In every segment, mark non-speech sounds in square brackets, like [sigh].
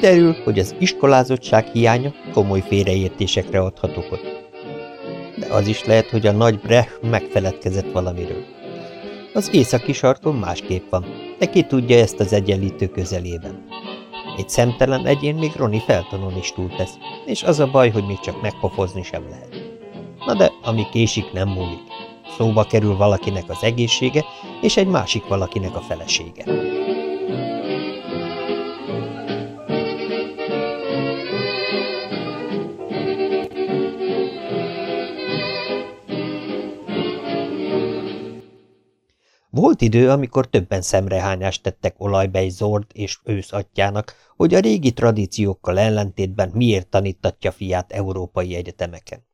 Kiderül, hogy az iskolázottság hiánya komoly félreértésekre adhat okot. De az is lehet, hogy a nagy Brech megfeledkezett valamiről. Az északi sarkon másképp van, de ki tudja ezt az egyenlítő közelében. Egy szemtelen egyén még Roni Feltonon is túltesz, és az a baj, hogy még csak megpofozni sem lehet. Na de, ami késik, nem múlik. Szóba kerül valakinek az egészsége, és egy másik valakinek a felesége. Volt idő, amikor többen szemrehányást tettek olajbej Zord és ősz atyának, hogy a régi tradíciókkal ellentétben miért tanítatja fiát európai egyetemeken.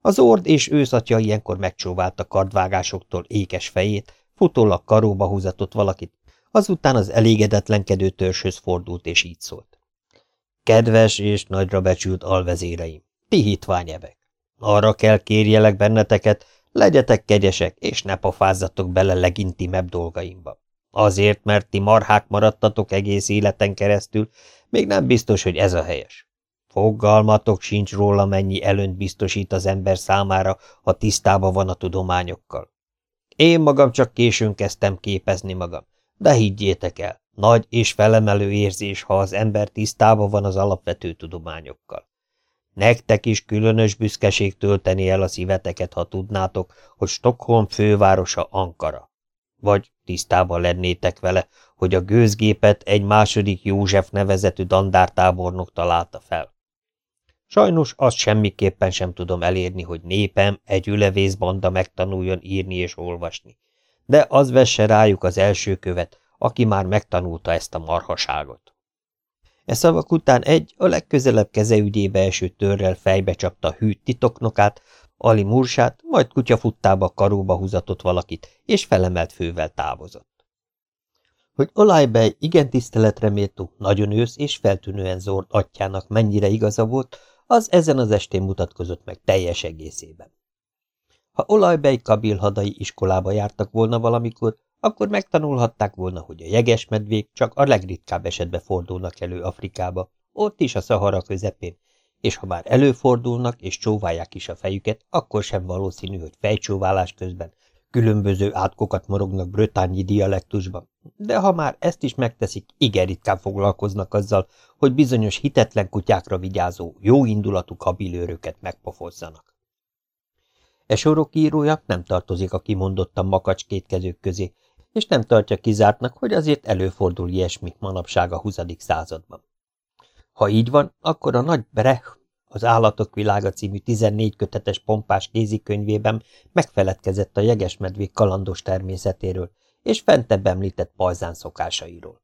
Az ord és őszatya ilyenkor megcsóválta kardvágásoktól ékes fejét, futólag karóba húzatott valakit, azután az elégedetlenkedő törzshöz fordult és így szólt. Kedves és nagyra becsült alvezéreim, ti hitványevek! Arra kell kérjelek benneteket, legyetek kegyesek, és ne pofázzatok bele legintimebb dolgaimba. Azért, mert ti marhák maradtatok egész életen keresztül, még nem biztos, hogy ez a helyes. Fogalmatok sincs róla, mennyi előnyt biztosít az ember számára, ha tisztába van a tudományokkal. Én magam csak későn kezdtem képezni magam, de higgyétek el, nagy és felemelő érzés, ha az ember tisztába van az alapvető tudományokkal. Nektek is különös büszkeség tölteni el a szíveteket, ha tudnátok, hogy Stockholm fővárosa Ankara. Vagy tisztában lennétek vele, hogy a gőzgépet egy második József nevezetű dandártábornok találta fel. Sajnos azt semmiképpen sem tudom elérni, hogy népem egy ülevész banda megtanuljon írni és olvasni. De az vesse rájuk az első követ, aki már megtanulta ezt a marhaságot. E szavak után egy, a legközelebb kezeügyébe eső törrel fejbe csapta a hűt titoknokát, Ali Mursát, majd kutyafuttába karóba húzatott valakit, és felemelt fővel távozott. Hogy Olajbej igen tiszteletre méltó, nagyon ősz és feltűnően zord atyának mennyire igaza volt, az ezen az estén mutatkozott meg teljes egészében. Ha olajbej kabilhadai iskolába jártak volna valamikor, akkor megtanulhatták volna, hogy a jegesmedvék csak a legritkább esetben fordulnak elő Afrikába, ott is a Szahara közepén, és ha már előfordulnak és csóválják is a fejüket, akkor sem valószínű, hogy fejcsóválás közben különböző átkokat morognak brötányi dialektusban, de ha már ezt is megteszik, igen ritkán foglalkoznak azzal, hogy bizonyos hitetlen kutyákra vigyázó, jóindulatú kabilőröket megpofozzanak. E sorok írója nem tartozik a kimondottan makacs kétkezők közé, és nem tartja kizártnak, hogy azért előfordul ilyesmi manapság a 20. században. Ha így van, akkor a nagy Brecht az Állatok világa című 14 kötetes pompás kézikönyvében megfeledkezett a jegesmedvék kalandos természetéről, és fentebb említett pajzán szokásairól.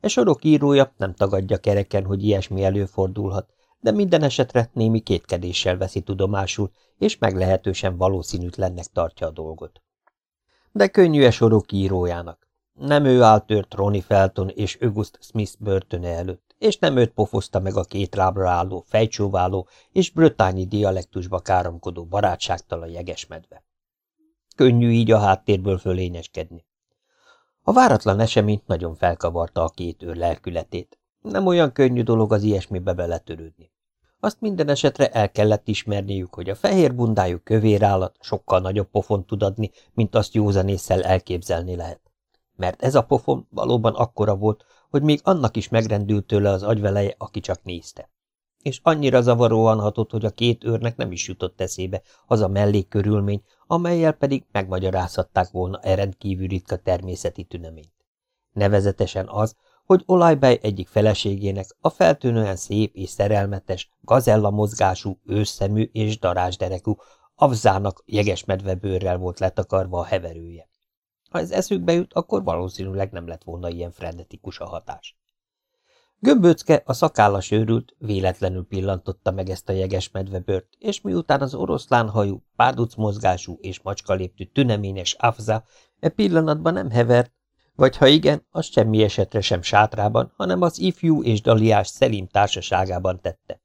E sorok írója nem tagadja kereken, hogy ilyesmi előfordulhat, de minden esetre némi kétkedéssel veszi tudomásul, és meglehetősen valószínűtlennek tartja a dolgot. De könnyű e sorok írójának. Nem ő állt tört Ronnie Felton és August Smith börtöne előtt, és nem őt pofozta meg a két lábra álló, fejcsóváló és brötányi dialektusba káromkodó barátságtalan jegesmedve. Könnyű így a háttérből fölényeskedni. A váratlan esemény nagyon felkavarta a két őr lelkületét. Nem olyan könnyű dolog az ilyesmibe beletörődni. Azt minden esetre el kellett ismerniük, hogy a fehér bundájú kövér állat sokkal nagyobb pofont tud adni, mint azt józanésszel elképzelni lehet. Mert ez a pofon valóban akkora volt, hogy még annak is megrendült tőle az agyveleje, aki csak nézte. És annyira zavaróan hatott, hogy a két őrnek nem is jutott eszébe az a mellékkörülmény, amelyel pedig megmagyarázhatták volna e rendkívül ritka természeti tüneményt. Nevezetesen az, hogy Olajbej egyik feleségének a feltűnően szép és szerelmetes, gazella mozgású, őszszemű és darásderekú, avzának jegesmedve bőrrel volt letakarva a heverője. Ha ez eszükbe jut, akkor valószínűleg nem lett volna ilyen frenetikus a hatás. Gömböcke, a szakállas őrült, véletlenül pillantotta meg ezt a jeges medvebört, és miután az oroszlánhajú, párduc mozgású és macskaléptű tüneményes Afza e pillanatban nem hevert, vagy ha igen, az semmi esetre sem sátrában, hanem az ifjú és daliás szelim társaságában tette.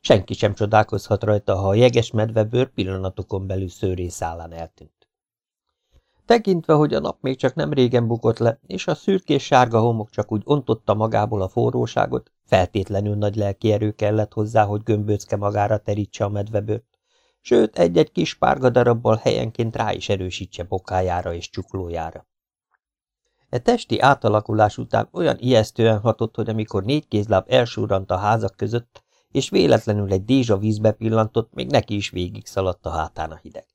Senki sem csodálkozhat rajta, ha a jeges medvebőr pillanatokon belül szőrészálán eltűnt. Tekintve, hogy a nap még csak nem régen bukott le, és a szürkés sárga homok csak úgy ontotta magából a forróságot, feltétlenül nagy lelki erő kellett hozzá, hogy gömböcke magára terítse a medvebőrt, sőt, egy-egy kis párga darabbal helyenként rá is erősítse bokájára és csuklójára. E testi átalakulás után olyan ijesztően hatott, hogy amikor négy kézláb elsúrant a házak között, és véletlenül egy dézsa vízbe pillantott, még neki is végig szaladt a hátán a hideg.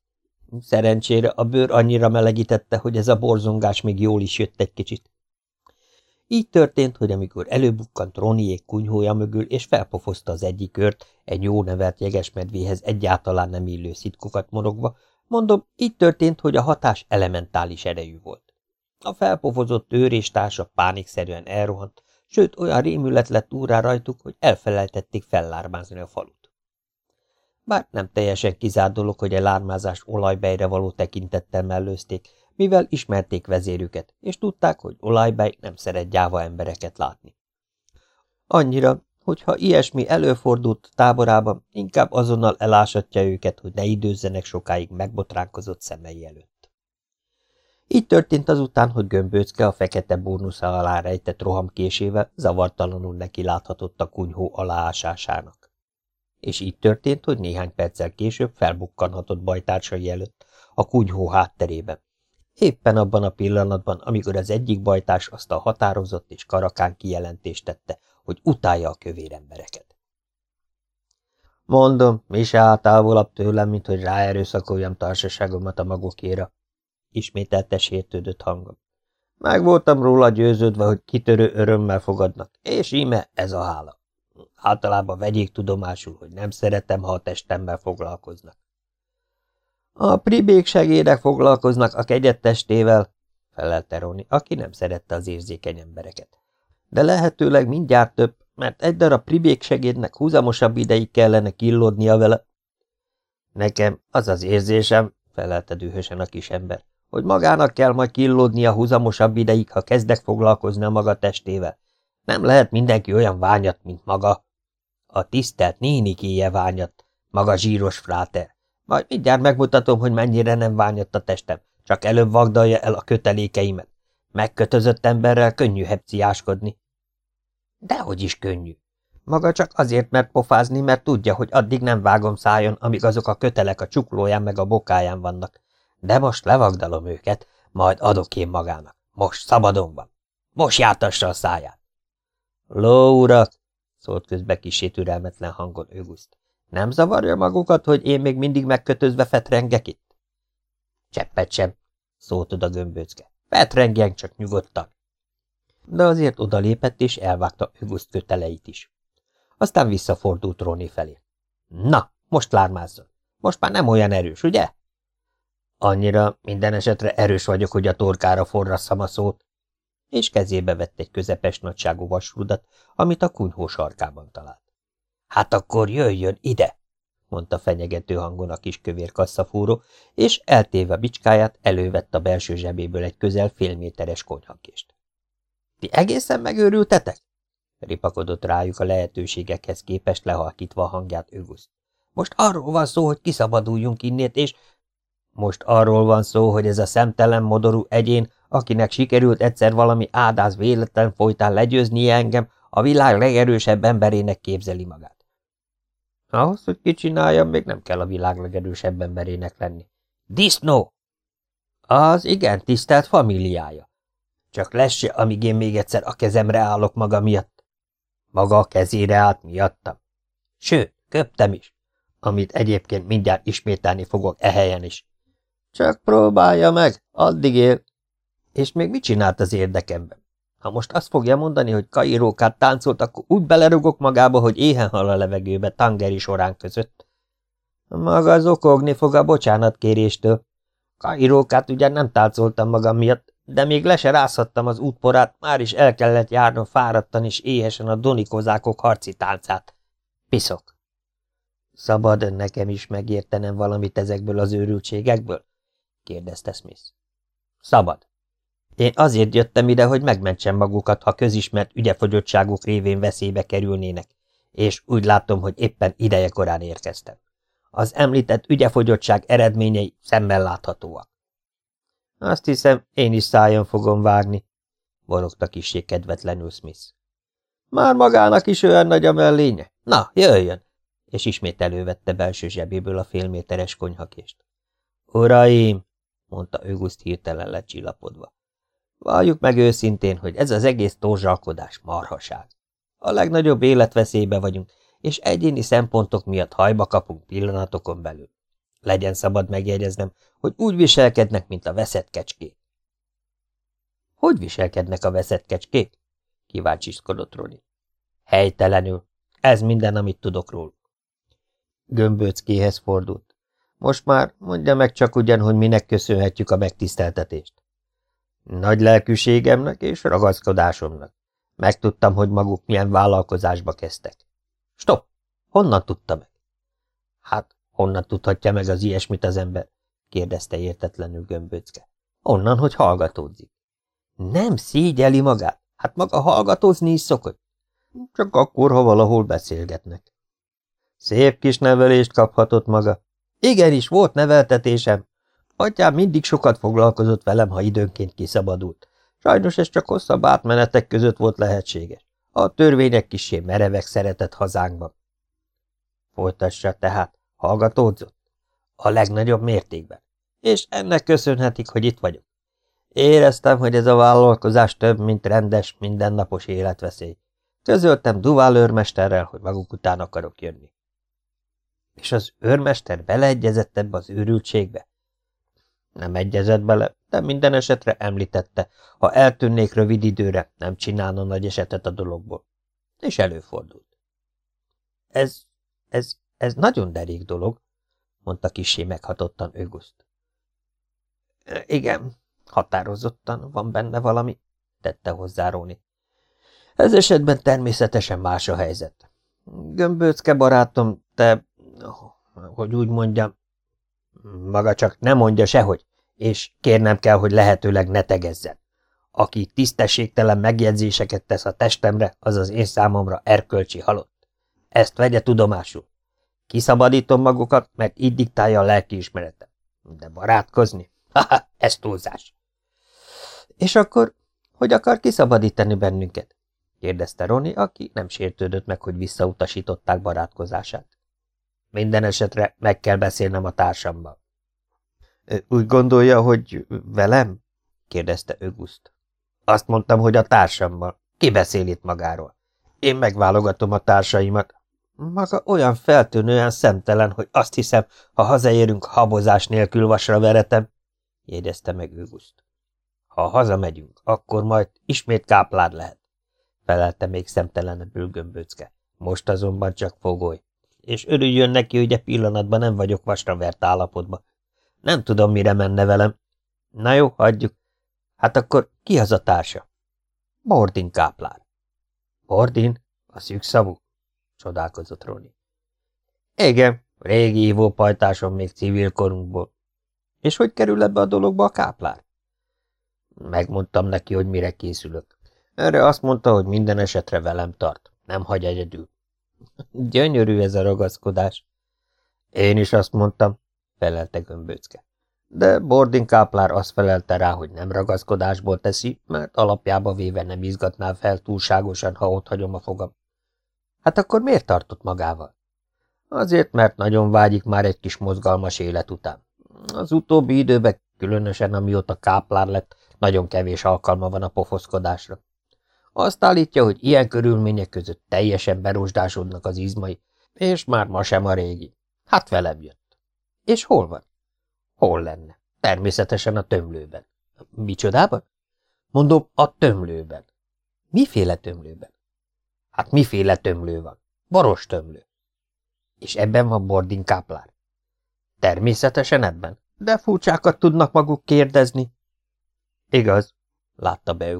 Szerencsére a bőr annyira melegítette, hogy ez a borzongás még jól is jött egy kicsit. Így történt, hogy amikor előbukkant Roniék kunyhója mögül, és felpofozta az egyik kört, egy jó nevelt jegesmedvéhez egyáltalán nem illő szitkokat morogva, mondom, így történt, hogy a hatás elementális erejű volt. A felpofozott őr és társa pánikszerűen elrohant, sőt olyan rémület lett úrá rajtuk, hogy elfelejtették fellármázni a falut. Bár nem teljesen kizárt dolog, hogy a lármázást olajbejre való tekintettel mellőzték, mivel ismerték vezérüket, és tudták, hogy olajbej nem szeret gyáva embereket látni. Annyira, hogyha ilyesmi előfordult táborában, inkább azonnal elásatja őket, hogy ne időzzenek sokáig megbotránkozott szemei előtt. Így történt azután, hogy gömbőcke a fekete bónusza alá rejtett rohamkésével zavartalanul neki láthatott a kunyhó aláásásának és így történt, hogy néhány perccel később felbukkanhatott bajtársai előtt, a kunyhó hátterében. Éppen abban a pillanatban, amikor az egyik bajtárs azt a határozott és karakán kijelentést tette, hogy utálja a kövér embereket. Mondom, mi se áll távolabb tőlem, mint hogy ráerőszakoljam társaságomat a magokéra, ismételte sértődött hangom. Meg voltam róla győződve, hogy kitörő örömmel fogadnak, és íme ez a hála. Általában vegyék tudomásul, hogy nem szeretem, ha a testemmel foglalkoznak. A pribék segédek foglalkoznak a kegyet testével, felelte Roni, aki nem szerette az érzékeny embereket. De lehetőleg mindjárt több, mert egy darab pribék segédnek húzamosabb ideig kellene killódnia vele. Nekem az az érzésem, felelte dühösen a kis ember, hogy magának kell majd killódnia húzamosabb ideig, ha kezdek foglalkozni a maga testével. Nem lehet mindenki olyan ványat, mint maga. A tisztelt nénikéje ványat, maga zsíros fráter. Majd mindjárt megmutatom, hogy mennyire nem ványott a testem, csak előbb vagdalja el a kötelékeimet. Megkötözött emberrel könnyű hepciáskodni. Dehogy is könnyű. Maga csak azért mert pofázni, mert tudja, hogy addig nem vágom szájon, amíg azok a kötelek a csuklóján meg a bokáján vannak. De most levagdalom őket, majd adok én magának. Most szabadon van. Most jártassa a száját. Ló, urak! szólt közbe kisé türelmetlen hangon Öguszt. Nem zavarja magukat, hogy én még mindig megkötözve fetrengek itt? Cseppet sem, szólt oda gömböcke. Fetrengjen csak nyugodtan. De azért odalépett és elvágta Öguszt köteleit is. Aztán visszafordult Roni felé. Na, most lármázzon. Most már nem olyan erős, ugye? Annyira minden esetre erős vagyok, hogy a torkára forrasszam a szót, és kezébe vett egy közepes nagyságú vasrudat, amit a kunyhó sarkában talált. Hát akkor jöjjön ide! mondta fenyegető hangon a kis kövér kasszafúró, és eltéve bicskáját elővett a belső zsebéből egy közel félméteres konyhakést. Ti egészen megőrültetek? ripakodott rájuk a lehetőségekhez képest lehalkítva a hangját Öguszt. Most arról van szó, hogy kiszabaduljunk innét, és... Most arról van szó, hogy ez a szemtelen modorú egyén akinek sikerült egyszer valami ádáz véletlen folytán legyőznie engem, a világ legerősebb emberének képzeli magát. Ahhoz, hogy kicsináljam, még nem kell a világ legerősebb emberének lenni. Disznó! Az igen, tisztelt familiája. Csak lesz se, amíg én még egyszer a kezemre állok maga miatt. Maga a kezére állt miattam. Sőt, köptem is, amit egyébként mindjárt ismételni fogok e helyen is. Csak próbálja meg, addig él. És még mit csinált az érdekemben? Ha most azt fogja mondani, hogy kairókát táncolt, akkor úgy belerugok magába, hogy éhen hal a levegőbe tangeri során között. Maga az okogni fog a bocsánatkéréstől. Kairókát ugyan nem táncoltam magam miatt, de még le se rázhattam az útporát, már is el kellett járnom fáradtan és éhesen a donikozákok harci táncát. Piszok. Szabad nekem is megértenem valamit ezekből az őrültségekből? Kérdezte Smith. Szabad. Én azért jöttem ide, hogy megmentsem magukat, ha közismert ügyefogyottságuk révén veszélybe kerülnének, és úgy látom, hogy éppen ideje korán érkeztem. Az említett ügyefogyottság eredményei szemmel láthatóak. Azt hiszem, én is szájon fogom várni, borogta kissé kedvetlenül Smith. Már magának is olyan nagy a mellénye? Na, jöjjön! És ismét elővette belső zsebéből a félméteres konyhakést. Uraim! Mondta Öguszt hirtelen lecsillapodva. Valljuk meg őszintén, hogy ez az egész torzsalkodás marhaság. A legnagyobb életveszélybe vagyunk, és egyéni szempontok miatt hajba kapunk pillanatokon belül. Legyen szabad megjegyeznem, hogy úgy viselkednek, mint a veszett kecskék. Hogy viselkednek a veszett kecskék? Kíváncsiskodott Roni. Helytelenül. Ez minden, amit tudok róla. Gömböckéhez fordult. Most már mondja meg csak ugyan, hogy minek köszönhetjük a megtiszteltetést. Nagy lelkűségemnek és ragaszkodásomnak. Megtudtam, hogy maguk milyen vállalkozásba kezdtek. Stop! Honnan tudta meg? Hát, honnan tudhatja meg az ilyesmit az ember? kérdezte értetlenül gömböcke. Onnan, hogy hallgatódzik. Nem szégyeli magát? Hát maga hallgatózni is szokott. Csak akkor, ha valahol beszélgetnek. Szép kis nevelést kaphatott maga. Igenis, volt neveltetésem. Atyám mindig sokat foglalkozott velem, ha időnként kiszabadult. Sajnos ez csak hosszabb átmenetek között volt lehetséges. A törvények kisé merevek szeretett hazánkban. Folytassa tehát, hallgatódzott? A legnagyobb mértékben. És ennek köszönhetik, hogy itt vagyok. Éreztem, hogy ez a vállalkozás több, mint rendes, mindennapos életveszély. Közöltem Duval őrmesterrel, hogy maguk után akarok jönni. És az őrmester beleegyezett ebbe az őrültségbe? Nem egyezett bele, de minden esetre említette, ha eltűnnék rövid időre, nem csinálna nagy esetet a dologból. És előfordult. Ez, ez, ez nagyon derék dolog, mondta kisé meghatottan Öguszt. Igen, határozottan van benne valami, tette hozzá Róni. Ez esetben természetesen más a helyzet. Gömböcke barátom, te, hogy úgy mondjam, maga csak nem mondja sehogy, és kérnem kell, hogy lehetőleg ne tegezzen. Aki tisztességtelen megjegyzéseket tesz a testemre, az az én számomra erkölcsi halott. Ezt vegye tudomásul. Kiszabadítom magukat, mert így diktálja a lelkiismeretem. De barátkozni? Haha, ez túlzás. És akkor hogy akar kiszabadítani bennünket? kérdezte Roni, aki nem sértődött meg, hogy visszautasították barátkozását. Minden esetre meg kell beszélnem a társammal. Úgy gondolja, hogy velem? kérdezte Öguszt. Azt mondtam, hogy a társammal. Ki beszél itt magáról? Én megválogatom a társaimat. Maga olyan feltűnően szemtelen, hogy azt hiszem, ha hazaérünk, habozás nélkül vasra veretem, jegyezte meg Öguszt. Ha hazamegyünk, akkor majd ismét káplád lehet, felelte még szemtelenebbül gömböcke. Most azonban csak fogoly. És örüljön neki, hogy e pillanatban nem vagyok vasra vert állapotban. Nem tudom, mire menne velem. Na jó, hagyjuk. Hát akkor ki az a társa? Bordin káplár. Bordin? A szűkszavú? Csodálkozott Roni. Igen, régi ívópajtásom még civil korunkból. És hogy kerül ebbe a dologba a káplár? Megmondtam neki, hogy mire készülök. Erre azt mondta, hogy minden esetre velem tart. Nem hagy egyedül. Gyönyörű ez a ragaszkodás. Én is azt mondtam, felelte gömböcke. De Bordin káplár azt felelte rá, hogy nem ragaszkodásból teszi, mert alapjába véve nem izgatná fel túlságosan, ha ott hagyom a fogam. Hát akkor miért tartott magával? Azért, mert nagyon vágyik már egy kis mozgalmas élet után. Az utóbbi időben, különösen amióta káplár lett, nagyon kevés alkalma van a pofoszkodásra. Azt állítja, hogy ilyen körülmények között teljesen berosdásodnak az izmai, és már ma sem a régi. Hát velem jött. És hol van? Hol lenne? Természetesen a tömlőben. Micsodában? Mondom, a tömlőben. Miféle tömlőben? Hát miféle tömlő van? Baros tömlő. És ebben van Bordin káplár? Természetesen ebben, de furcsákat tudnak maguk kérdezni. Igaz, látta be.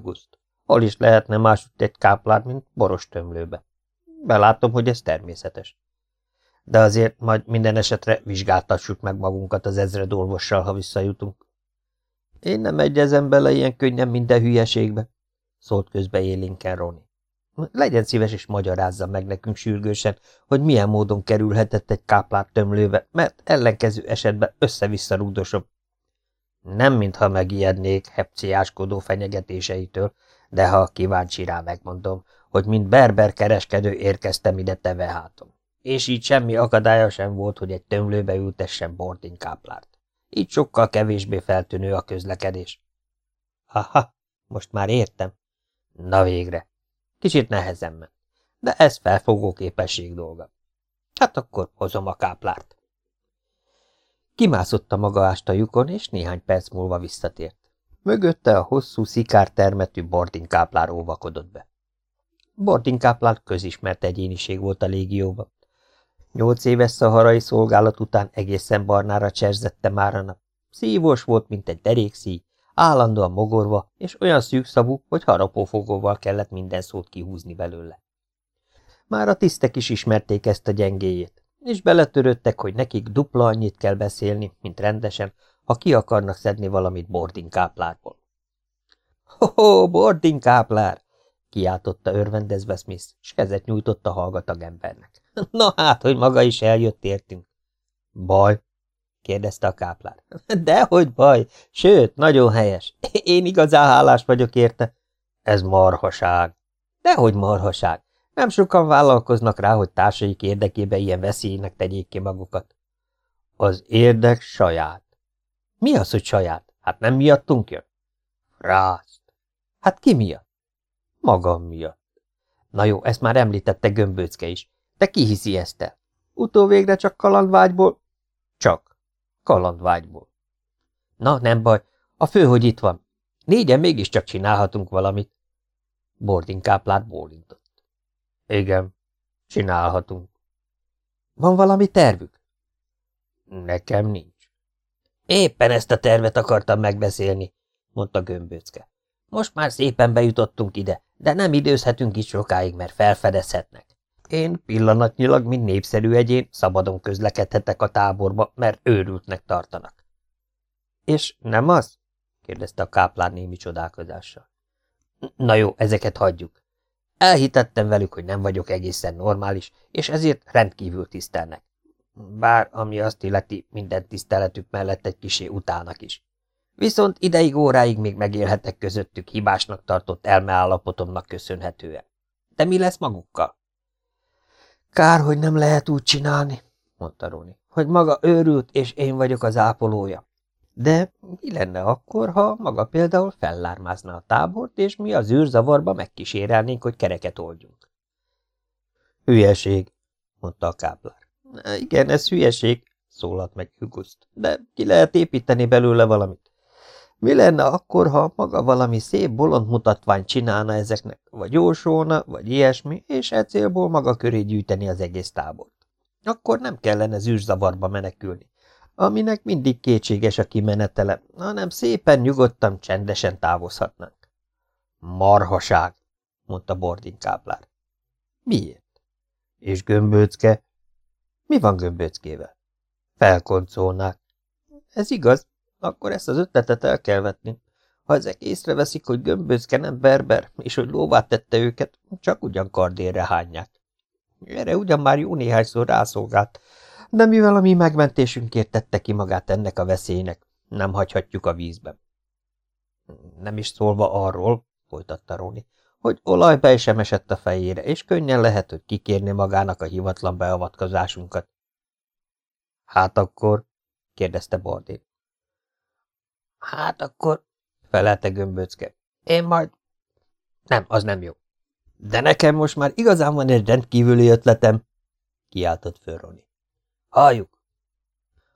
Hol is lehetne másutt egy káplár, mint boros tömlőbe. Belátom, hogy ez természetes. De azért majd minden esetre vizsgáltassuk meg magunkat az ezred orvossal, ha visszajutunk. Én nem egyezem bele ilyen könnyen minden hülyeségbe, szólt közbe élénken Roni. Legyen szíves és magyarázza meg nekünk sürgősen, hogy milyen módon kerülhetett egy káplár tömlőbe, mert ellenkező esetben össze-vissza rúdosom. Nem mintha megijednék hepciáskodó fenyegetéseitől, de ha kíváncsi rá megmondom, hogy mint berber kereskedő érkeztem ide tevehátom. És így semmi akadálya sem volt, hogy egy tömlőbe ültessen káplárt. Így sokkal kevésbé feltűnő a közlekedés. Aha, most már értem. Na végre. Kicsit nehezen ment. De ez felfogó képesség dolga. Hát akkor hozom a káplárt. Kimászott a maga lyukon, és néhány perc múlva visszatért. Mögötte a hosszú, szikártermetű bordinkáplár óvakodott be. Bordinkáplár közismert egyéniség volt a légióban. Nyolc éves szaharai szolgálat után egészen barnára cserzette már a nap. Szívós volt, mint egy derékszíj, állandóan mogorva, és olyan szűkszavú, hogy harapófogóval kellett minden szót kihúzni belőle. Már a tisztek is ismerték ezt a gyengéjét, és beletörődtek, hogy nekik dupla annyit kell beszélni, mint rendesen, ha ki akarnak szedni valamit bordinkáplárból. Ho-ho, bordinkáplár! kiáltotta örvendezve Smith, s kezet nyújtott a hallgatag embernek. [laughs] Na hát, hogy maga is eljött értünk. Baj? kérdezte a káplár. [laughs] Dehogy baj, sőt, nagyon helyes. [laughs] Én igazán hálás vagyok érte. Ez marhaság. Dehogy marhaság. Nem sokan vállalkoznak rá, hogy társaik érdekébe ilyen veszélynek tegyék ki magukat. Az érdek saját. Mi az, hogy saját? Hát nem miattunk jön? Rászt. Hát ki miatt? Magam miatt. Na jó, ezt már említette Gömbőcke is. De ki hiszi ezt el? Utóvégre csak kalandvágyból? Csak. Kalandvágyból. Na, nem baj. A fő, hogy itt van. Négyen mégiscsak csinálhatunk valamit. Bordinkáplát bólintott. Igen, csinálhatunk. Van valami tervük? Nekem nincs. Éppen ezt a tervet akartam megbeszélni, mondta Gömböcke. Most már szépen bejutottunk ide, de nem időzhetünk is sokáig, mert felfedezhetnek. Én pillanatnyilag, mint népszerű egyén, szabadon közlekedhetek a táborba, mert őrültnek tartanak. És nem az? kérdezte a káplár némi csodálkozással. Na jó, ezeket hagyjuk. Elhitettem velük, hogy nem vagyok egészen normális, és ezért rendkívül tisztelnek. Bár, ami azt illeti, minden tiszteletük mellett egy kisé utálnak is. Viszont ideig óráig még megélhetek közöttük hibásnak tartott elmeállapotomnak köszönhetően. De mi lesz magukkal? Kár, hogy nem lehet úgy csinálni, mondta Roni, hogy maga őrült, és én vagyok az ápolója. De mi lenne akkor, ha maga például fellármázna a tábort, és mi az űrzavarba megkísérelnénk, hogy kereket oldjunk? Hülyeség, mondta a káplár. Igen, ez hülyeség, szólalt meg Huguszt, de ki lehet építeni belőle valamit. Mi lenne akkor, ha maga valami szép bolond mutatványt csinálna ezeknek, vagy jósolna, vagy ilyesmi, és e célból maga köré gyűjteni az egész tábort? Akkor nem kellene zűrzavarba menekülni, aminek mindig kétséges a kimenetele, hanem szépen nyugodtan, csendesen távozhatnánk. Marhaság, mondta Bordin káplár. Miért? És gömböcke? Mi van gömböckével? Felkoncolnák. Ez igaz, akkor ezt az ötletet el kell vetni. Ha ezek észreveszik, hogy gömböcke nem berber, és hogy lóvát tette őket, csak ugyan kardérre hányják. Erre ugyan már jó néhányszor rászolgált, de mivel a mi megmentésünkért tette ki magát ennek a veszélynek, nem hagyhatjuk a vízben. Nem is szólva arról, folytatta Róni, hogy olajbej sem esett a fejére, és könnyen lehet, hogy kikérni magának a hivatlan beavatkozásunkat. Hát akkor? kérdezte Bordén. Hát akkor, felelte gömböcke. Én majd... Nem, az nem jó. De nekem most már igazán van egy rendkívüli ötletem, kiáltott föl Roni. Halljuk.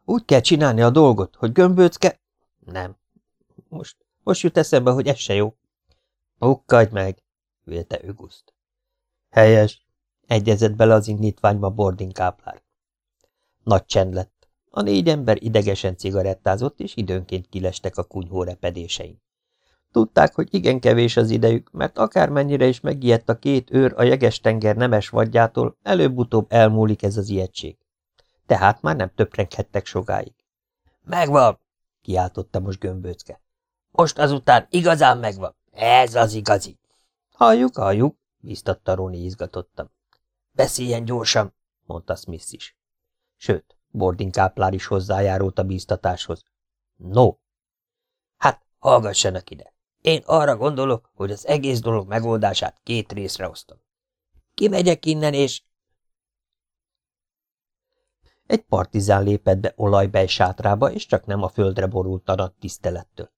Úgy kell csinálni a dolgot, hogy gömböcke... Nem. Most, most jut eszembe, hogy ez se jó. Pukkadj meg, vélte Öguszt. Helyes, egyezett bele az indítványba Bordin káplár. Nagy csend lett. A négy ember idegesen cigarettázott, és időnként kilestek a kunyhó repedésein. Tudták, hogy igen kevés az idejük, mert akármennyire is megijedt a két őr a jeges-tenger nemes vadjától, előbb-utóbb elmúlik ez az ijegység. Tehát már nem töprenghettek sokáig. Megvan, kiáltotta most gömböcke. Most azután igazán megvan. Ez az igazi. Halljuk, halljuk, biztatta Roni izgatottan. Beszéljen gyorsan, mondta Smith is. Sőt, Bordin káplár is hozzájárult a bíztatáshoz. No! Hallgassanak ide! Én arra gondolok, hogy az egész dolog megoldását két részre osztom. Kimegyek innen, és... Egy partizán lépett be olajbej sátrába, és csak nem a földre borult a tisztelettől.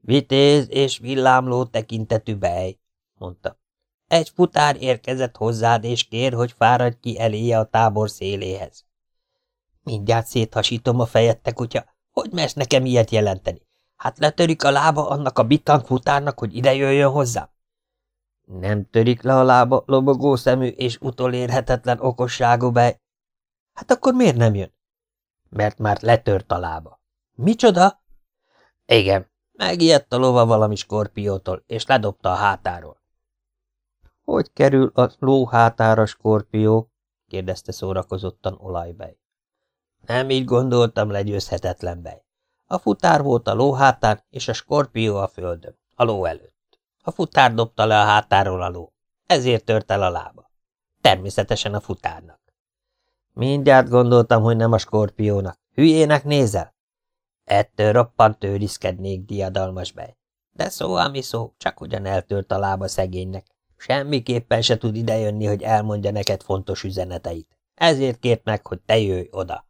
Vitéz és villámló tekintetű bej, mondta. Egy futár érkezett hozzád, és kér, hogy fáradj ki eléje a tábor széléhez. Mindjárt széthasítom a fejed, te kutya. Hogy mersz nekem ilyet jelenteni? Hát letörik a lába annak a bitang futárnak, hogy ide jöjjön hozzám? Nem törik le a lába, lobogó szemű és utolérhetetlen okosságú bej. Hát akkor miért nem jön? Mert már letört a lába. Micsoda? Igen, megijedt a lova valami skorpiótól, és ledobta a hátáról. Hogy kerül a ló hátára skorpió? kérdezte szórakozottan olajbej. Nem így gondoltam, legyőzhetetlen bej. A futár volt a ló hátán, és a skorpió a földön, a ló előtt. A futár dobta le a hátáról a ló. Ezért tört el a lába. Természetesen a futárnak. Mindjárt gondoltam, hogy nem a skorpiónak. Hülyének nézel? Ettől roppant tőriszkednék, diadalmas bej. De szó, ami szó, csak ugyan eltört a lába szegénynek. Semmiképpen se tud idejönni, hogy elmondja neked fontos üzeneteit. Ezért kért meg, hogy te jöjj oda.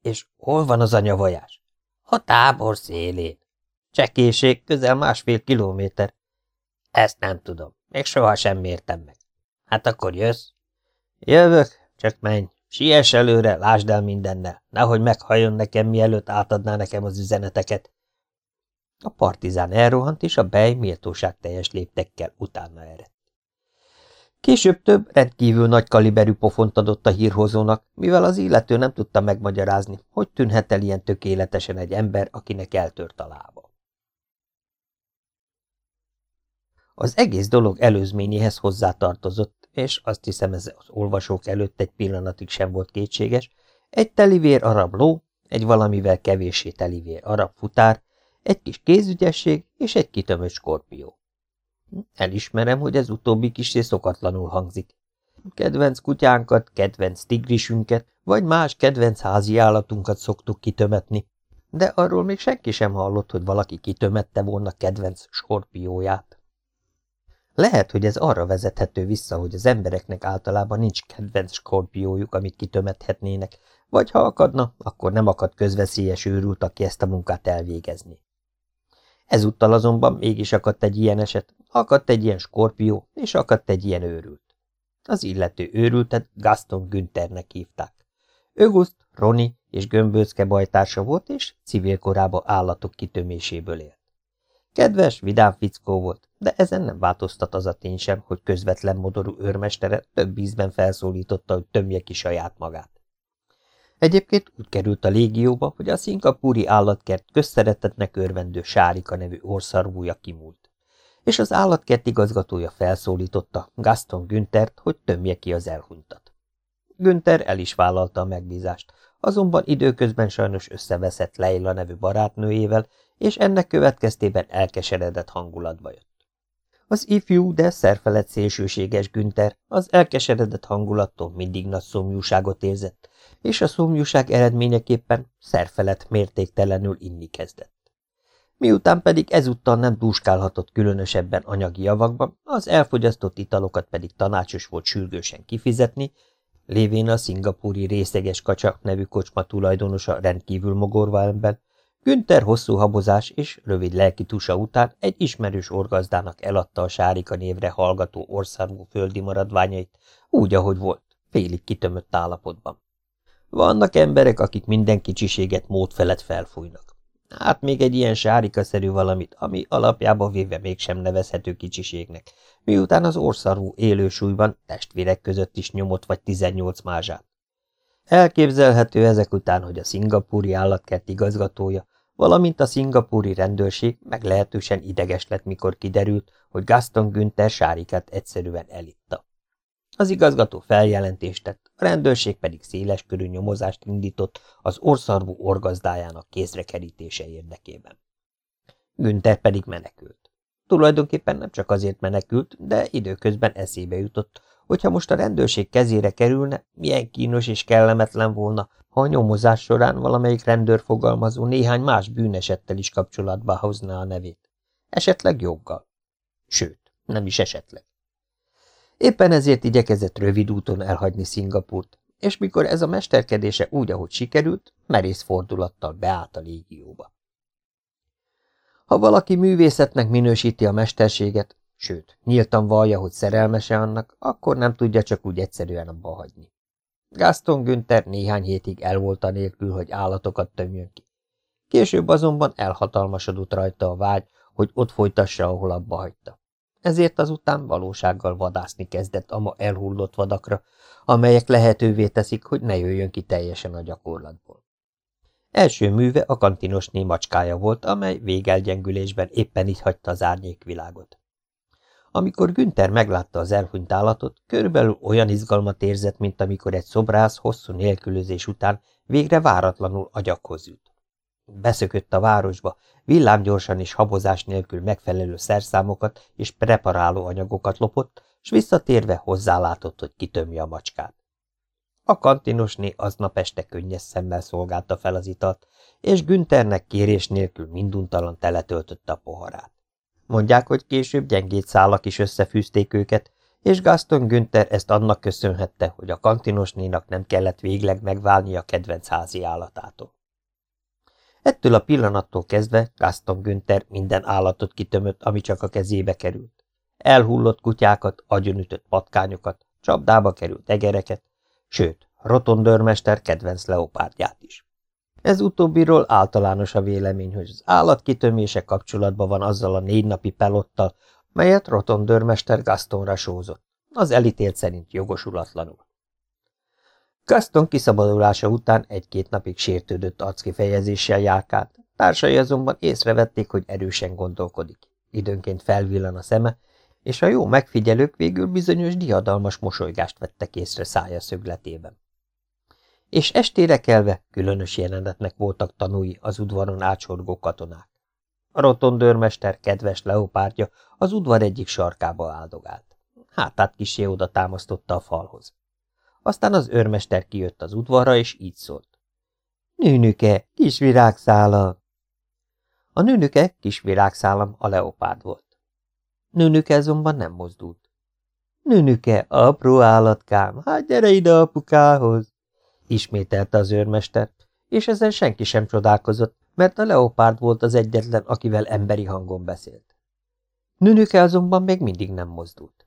És hol van az anyavajás? A tábor szélén. Csekéség, közel másfél kilométer. Ezt nem tudom, még soha sem mértem meg. Hát akkor jössz? Jövök, csak menj. Siess előre, lásd el mindennel, nehogy meghajjon nekem, mielőtt átadná nekem az üzeneteket. A partizán elrohant, és a bej méltóság teljes léptekkel utána eredt. Később több rendkívül nagy kaliberű pofont adott a hírhozónak, mivel az illető nem tudta megmagyarázni, hogy tűnhet el ilyen tökéletesen egy ember, akinek eltört a lába. Az egész dolog előzményéhez hozzátartozott, és azt hiszem ez az olvasók előtt egy pillanatig sem volt kétséges, egy telivér arab ló, egy valamivel kevéssé telivér arab futár, egy kis kézügyesség és egy kitömött skorpió. Elismerem, hogy ez utóbbi kisé szokatlanul hangzik. Kedvenc kutyánkat, kedvenc tigrisünket, vagy más kedvenc házi állatunkat szoktuk kitömetni, de arról még senki sem hallott, hogy valaki kitömette volna kedvenc skorpióját. Lehet, hogy ez arra vezethető vissza, hogy az embereknek általában nincs kedvenc skorpiójuk, amit kitömethetnének, vagy ha akadna, akkor nem akad közveszélyes őrült, aki ezt a munkát elvégezni. Ezúttal azonban mégis akadt egy ilyen eset, akadt egy ilyen skorpió, és akadt egy ilyen őrült. Az illető őrültet Gaston Günthernek hívták. Öguszt, Roni és Gömböcke bajtársa volt, és civil korába állatok kitöméséből élt. Kedves, vidám fickó volt, de ezen nem változtat az a tény sem, hogy közvetlen modorú őrmestere több ízben felszólította, hogy tömje ki saját magát. Egyébként úgy került a légióba, hogy a szingapúri állatkert közszeretetnek örvendő Sárika nevű orszarvúja kimúlt, és az állatkert igazgatója felszólította Gaston Günthert, hogy tömje ki az elhunytat. Günther el is vállalta a megbízást, azonban időközben sajnos összeveszett Leila nevű barátnőjével, és ennek következtében elkeseredett hangulatba jött. Az ifjú, de szerfelett szélsőséges Günther az elkeseredett hangulattól mindig nagy szomjúságot érzett, és a szomjúság eredményeképpen szerfelett mértéktelenül inni kezdett. Miután pedig ezúttal nem dúskálhatott különösebben anyagi javakban, az elfogyasztott italokat pedig tanácsos volt sürgősen kifizetni, lévén a szingapúri részeges kacsa nevű kocsma tulajdonosa rendkívül mogorva ember, Günther hosszú habozás és rövid lelkitusa után egy ismerős orgazdának eladta a Sárika névre hallgató országú földi maradványait, úgy, ahogy volt, félig kitömött állapotban. Vannak emberek, akik minden kicsiséget mód felett felfújnak. Hát még egy ilyen sárikaszerű valamit, ami alapjába véve mégsem nevezhető kicsiségnek, miután az orszarú élősúlyban testvérek között is nyomott vagy 18 mázsát. Elképzelhető ezek után, hogy a szingapúri állatkert igazgatója, valamint a szingapúri rendőrség meglehetősen ideges lett, mikor kiderült, hogy Gaston Günther sárikát egyszerűen elitta. Az igazgató feljelentést tett, a rendőrség pedig széles körű nyomozást indított az orszarvú orgazdájának kézre kerítése érdekében. Günther pedig menekült. Tulajdonképpen nem csak azért menekült, de időközben eszébe jutott, Hogyha most a rendőrség kezére kerülne, milyen kínos és kellemetlen volna, ha a nyomozás során valamelyik rendőr fogalmazó néhány más bűnesettel is kapcsolatba hozná a nevét. Esetleg joggal. Sőt, nem is esetleg. Éppen ezért igyekezett rövid úton elhagyni Szingapurt, és mikor ez a mesterkedése úgy, ahogy sikerült, merész fordulattal beállt a légióba. Ha valaki művészetnek minősíti a mesterséget, sőt, nyíltan vallja, hogy szerelmese annak, akkor nem tudja csak úgy egyszerűen abba hagyni. Gaston Günther néhány hétig el volt a nélkül, hogy állatokat tömjön ki. Később azonban elhatalmasodott rajta a vágy, hogy ott folytassa, ahol abba hagyta. Ezért azután valósággal vadászni kezdett a ma elhullott vadakra, amelyek lehetővé teszik, hogy ne jöjjön ki teljesen a gyakorlatból. Első műve a kantinosné macskája volt, amely végelgyengülésben éppen így hagyta az árnyékvilágot. Amikor Günther meglátta az elhunyt állatot, körülbelül olyan izgalmat érzett, mint amikor egy szobrász hosszú nélkülözés után végre váratlanul agyakhoz jut. Beszökött a városba, villámgyorsan és habozás nélkül megfelelő szerszámokat és preparáló anyagokat lopott, s visszatérve hozzálátott, hogy kitömje a macskát. A kantinosné aznap este könnyes szemmel szolgálta fel az italt, és Günthernek kérés nélkül minduntalan teletöltötte a poharát. Mondják, hogy később gyengét szálak is összefűzték őket, és Gaston Günther ezt annak köszönhette, hogy a kantinosnénak nem kellett végleg megválni a kedvenc házi állatától. Ettől a pillanattól kezdve Gaston Günther minden állatot kitömött, ami csak a kezébe került. Elhullott kutyákat, agyonütött patkányokat, csapdába került egereket, sőt, rotondörmester kedvenc leopárdját is. Ez utóbbiról általános a vélemény, hogy az állatkitömése kapcsolatban van azzal a négy napi pelottal, melyet rotondörmester Gastonra sózott, az elítélt szerint jogosulatlanul. Gaston kiszabadulása után egy-két napig sértődött arckifejezéssel járkált, társai azonban észrevették, hogy erősen gondolkodik. Időnként felvillan a szeme, és a jó megfigyelők végül bizonyos diadalmas mosolygást vettek észre szája szögletében. És estére kelve különös jelenetnek voltak tanúi az udvaron átsorgó katonák. A rotondőrmester kedves leopárdja az udvar egyik sarkába áldogált. Hátát kisé oda támasztotta a falhoz. Aztán az őrmester kijött az udvarra, és így szólt. Nőnüke, kis virágszála! A nőnüke, kis virágszálam, a leopárd volt. Nőnüke azonban nem mozdult. Nőnüke, apró állatkám, hát gyere ide apukához! Ismételte az őrmester, és ezen senki sem csodálkozott, mert a leopárd volt az egyetlen, akivel emberi hangon beszélt. Nőnüke azonban még mindig nem mozdult.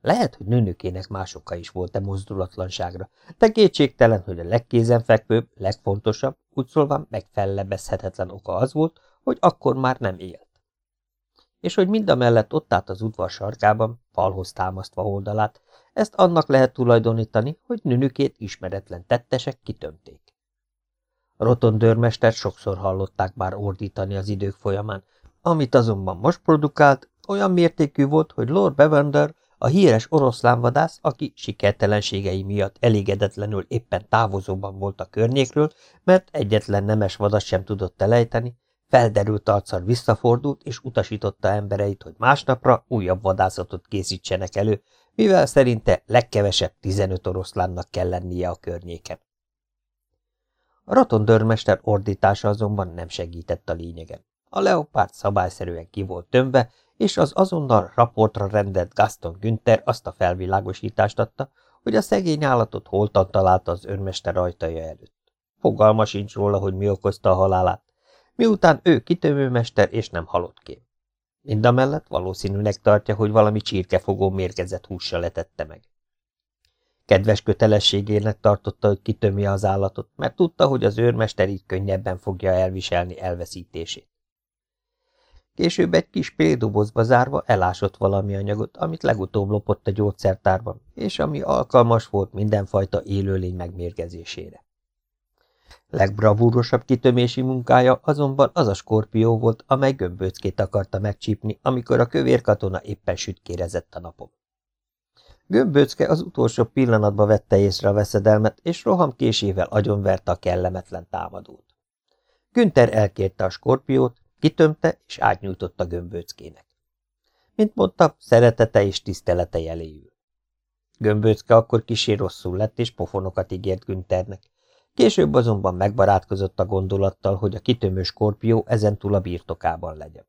Lehet, hogy nőnökének más oka is volt-e mozdulatlanságra, de kétségtelen, hogy a legkézenfekvőbb, legfontosabb, úgy szólva megfellebezhetetlen oka az volt, hogy akkor már nem élt. És hogy mind a mellett ott állt az udvar sarkában, falhoz támasztva oldalát, ezt annak lehet tulajdonítani, hogy nőnökét ismeretlen tettesek kitömték. Rotondörmester sokszor hallották már ordítani az idők folyamán, amit azonban most produkált, olyan mértékű volt, hogy Lord Bevender a híres oroszlánvadász, aki sikertelenségei miatt elégedetlenül éppen távozóban volt a környékről, mert egyetlen nemes vadat sem tudott elejteni, felderült arccal visszafordult, és utasította embereit, hogy másnapra újabb vadászatot készítsenek elő, mivel szerinte legkevesebb 15 oroszlánnak kell lennie a környéken. A rotondörmester ordítása azonban nem segített a lényegen. A leopárd szabályszerűen ki volt tömve, és az azonnal raportra rendelt Gaston Günther azt a felvilágosítást adta, hogy a szegény állatot holtan találta az önmester ajtaja előtt. Fogalma sincs róla, hogy mi okozta a halálát, miután ő kitövőmester és nem halott kém. Mindamellett valószínűleg tartja, hogy valami csirkefogó mérgezett hússal letette meg. Kedves kötelességének tartotta, hogy kitömje az állatot, mert tudta, hogy az őrmester így könnyebben fogja elviselni elveszítését. Később egy kis példobozba zárva elásott valami anyagot, amit legutóbb lopott a gyógyszertárban, és ami alkalmas volt mindenfajta élőlény megmérgezésére. Legbravúrosabb kitömési munkája azonban az a skorpió volt, amely gömböckét akarta megcsípni, amikor a kövér katona éppen sütkérezett a napon. Gömböcke az utolsó pillanatban vette észre a veszedelmet, és roham késével agyonverte a kellemetlen támadót. Günther elkérte a skorpiót, Kitömte és átnyújtotta gömböckének. Mint mondta, szeretete és tisztelete jeléül. Gömböcke akkor kisé rosszul lett, és pofonokat ígért Günternek. Később azonban megbarátkozott a gondolattal, hogy a kitömő skorpió ezentúl a birtokában legyen.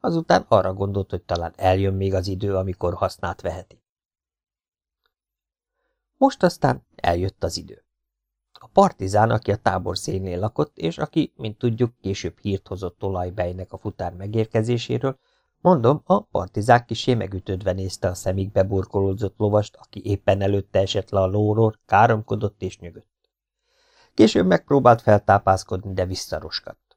Azután arra gondolt, hogy talán eljön még az idő, amikor hasznát veheti. Most aztán eljött az idő. A partizán, aki a tábor szélnél lakott, és aki, mint tudjuk, később hírt hozott olajbejnek a futár megérkezéséről, mondom, a partizán kisé megütődve nézte a szemig beburkolódzott lovast, aki éppen előtte esett le a lóról, káromkodott és nyögött. Később megpróbált feltápászkodni, de visszaroskadt.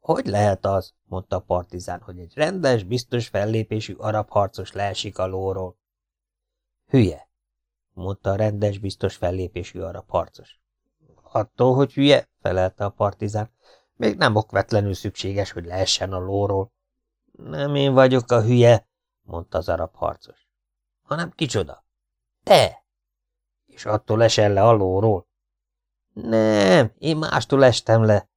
Hogy lehet az, mondta a partizán, hogy egy rendes, biztos fellépésű arab harcos leesik a lóról? Hülye, mondta a rendes, biztos fellépésű arab harcos. Attól, hogy hülye, felelte a partizán, még nem okvetlenül szükséges, hogy leessen a lóról. Nem én vagyok a hülye, mondta az arab harcos. Hanem kicsoda? Te! És attól esel le a lóról? Nem, én mástól estem le.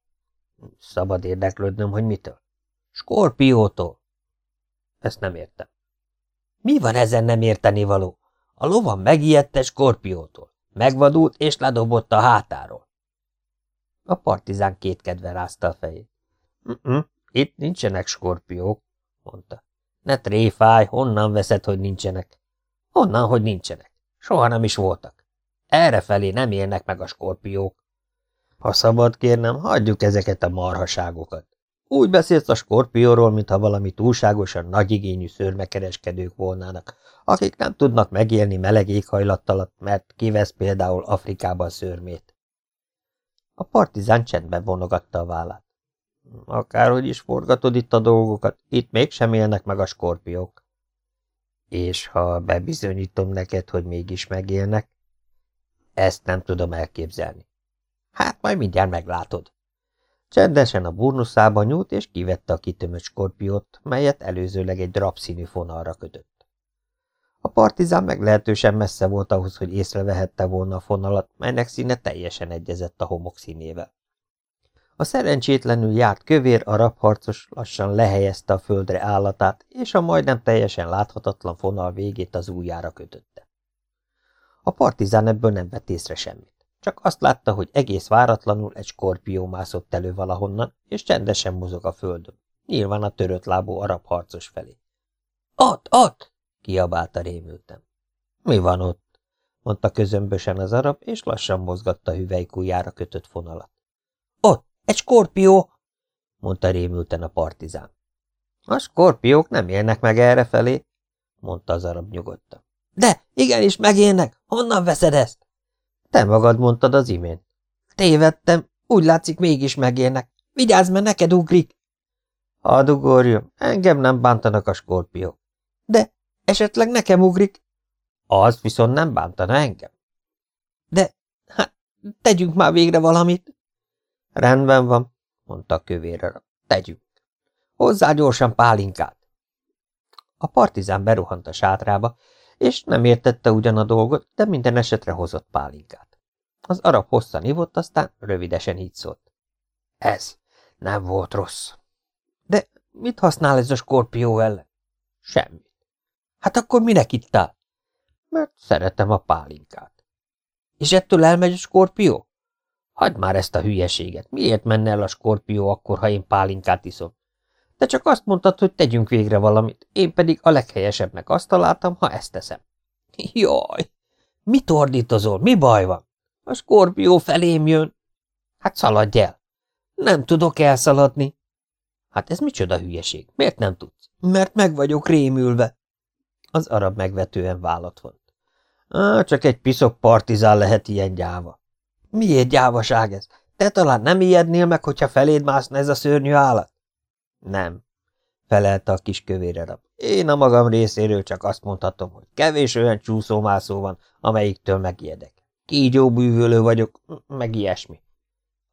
Szabad érdeklődnöm, hogy mitől. Skorpiótól. Ezt nem értem. Mi van ezen nem érteni való? A lovan megijedte Skorpiótól. Megvadult és ledobott a hátáról. A partizán kétkedve rázta a fejét. -mm, itt nincsenek skorpiók, mondta. Ne tréfáj, honnan veszed, hogy nincsenek? Honnan, hogy nincsenek? Soha nem is voltak. Errefelé nem élnek meg a skorpiók. Ha szabad kérnem, hagyjuk ezeket a marhaságokat. Úgy beszélsz a skorpióról, mintha valami túlságosan nagyigényű szörmekereskedők volnának, akik nem tudnak megélni meleg éghajlat alatt, mert kivesz például Afrikában szörmét. A partizán csendben vonogatta a vállát. Akárhogy is forgatod itt a dolgokat, itt mégsem élnek meg a skorpiók. És ha bebizonyítom neked, hogy mégis megélnek, ezt nem tudom elképzelni. Hát majd mindjárt meglátod. Csendesen a burnuszába nyúlt, és kivette a kitömött skorpiót, melyet előzőleg egy drapszínű fonalra kötött. A partizán meglehetősen messze volt ahhoz, hogy észrevehette volna a fonalat, melynek színe teljesen egyezett a homok színével. A szerencsétlenül járt kövér arab harcos lassan lehelyezte a földre állatát, és a majdnem teljesen láthatatlan fonal végét az ujjára kötötte. A partizán ebből nem vett észre semmit. Csak azt látta, hogy egész váratlanul egy skorpió mászott elő valahonnan, és csendesen mozog a földön, nyilván a törött lábú arab harcos felé. – Ott, ott! – kiabálta rémültem. – Mi van ott? – mondta közömbösen az arab, és lassan mozgatta hüvelykújára kötött fonalat. – Ott, egy skorpió! – mondta rémülten a partizán. – A skorpiók nem élnek meg errefelé – mondta az arab nyugodtan. – De, igenis megélnek! Honnan veszed ezt? Te magad mondtad az imént. Tévedtem, úgy látszik mégis megérnek. Vigyázz, mert neked ugrik. Hadd ugorjon, engem nem bántanak a skorpiók. De esetleg nekem ugrik. Az viszont nem bántana engem. De, hát, tegyünk már végre valamit. Rendben van, mondta a kövérre. Tegyünk. Hozzá gyorsan pálinkát. A partizán beruhant a sátrába, és nem értette ugyan a dolgot, de minden esetre hozott pálinkát. Az arab hosszan ivott, aztán rövidesen így szólt. Ez nem volt rossz. De mit használ ez a skorpió ellen? Semmit. Hát akkor minek ittál? Mert szeretem a pálinkát. És ettől elmegy a skorpió? Hagyd már ezt a hülyeséget. Miért menne el a skorpió akkor, ha én pálinkát iszom? Te csak azt mondtad, hogy tegyünk végre valamit, én pedig a leghelyesebbnek azt találtam, ha ezt teszem. [laughs] Jaj, mit ordítozol, mi baj van? A skorpió felém jön. Hát szaladj el. Nem tudok elszaladni. Hát ez micsoda hülyeség, miért nem tudsz? Mert meg vagyok rémülve. Az arab megvetően vállat vont. Á, csak egy piszok partizán lehet ilyen gyáva. Miért gyávaság ez? Te talán nem ijednél meg, hogyha feléd mászna ez a szörnyű állat? Nem, felelte a kis kövér arab. Én a magam részéről csak azt mondhatom, hogy kevés olyan csúszómászó van, amelyiktől megijedek. Kígyó bűvölő vagyok, meg ilyesmi.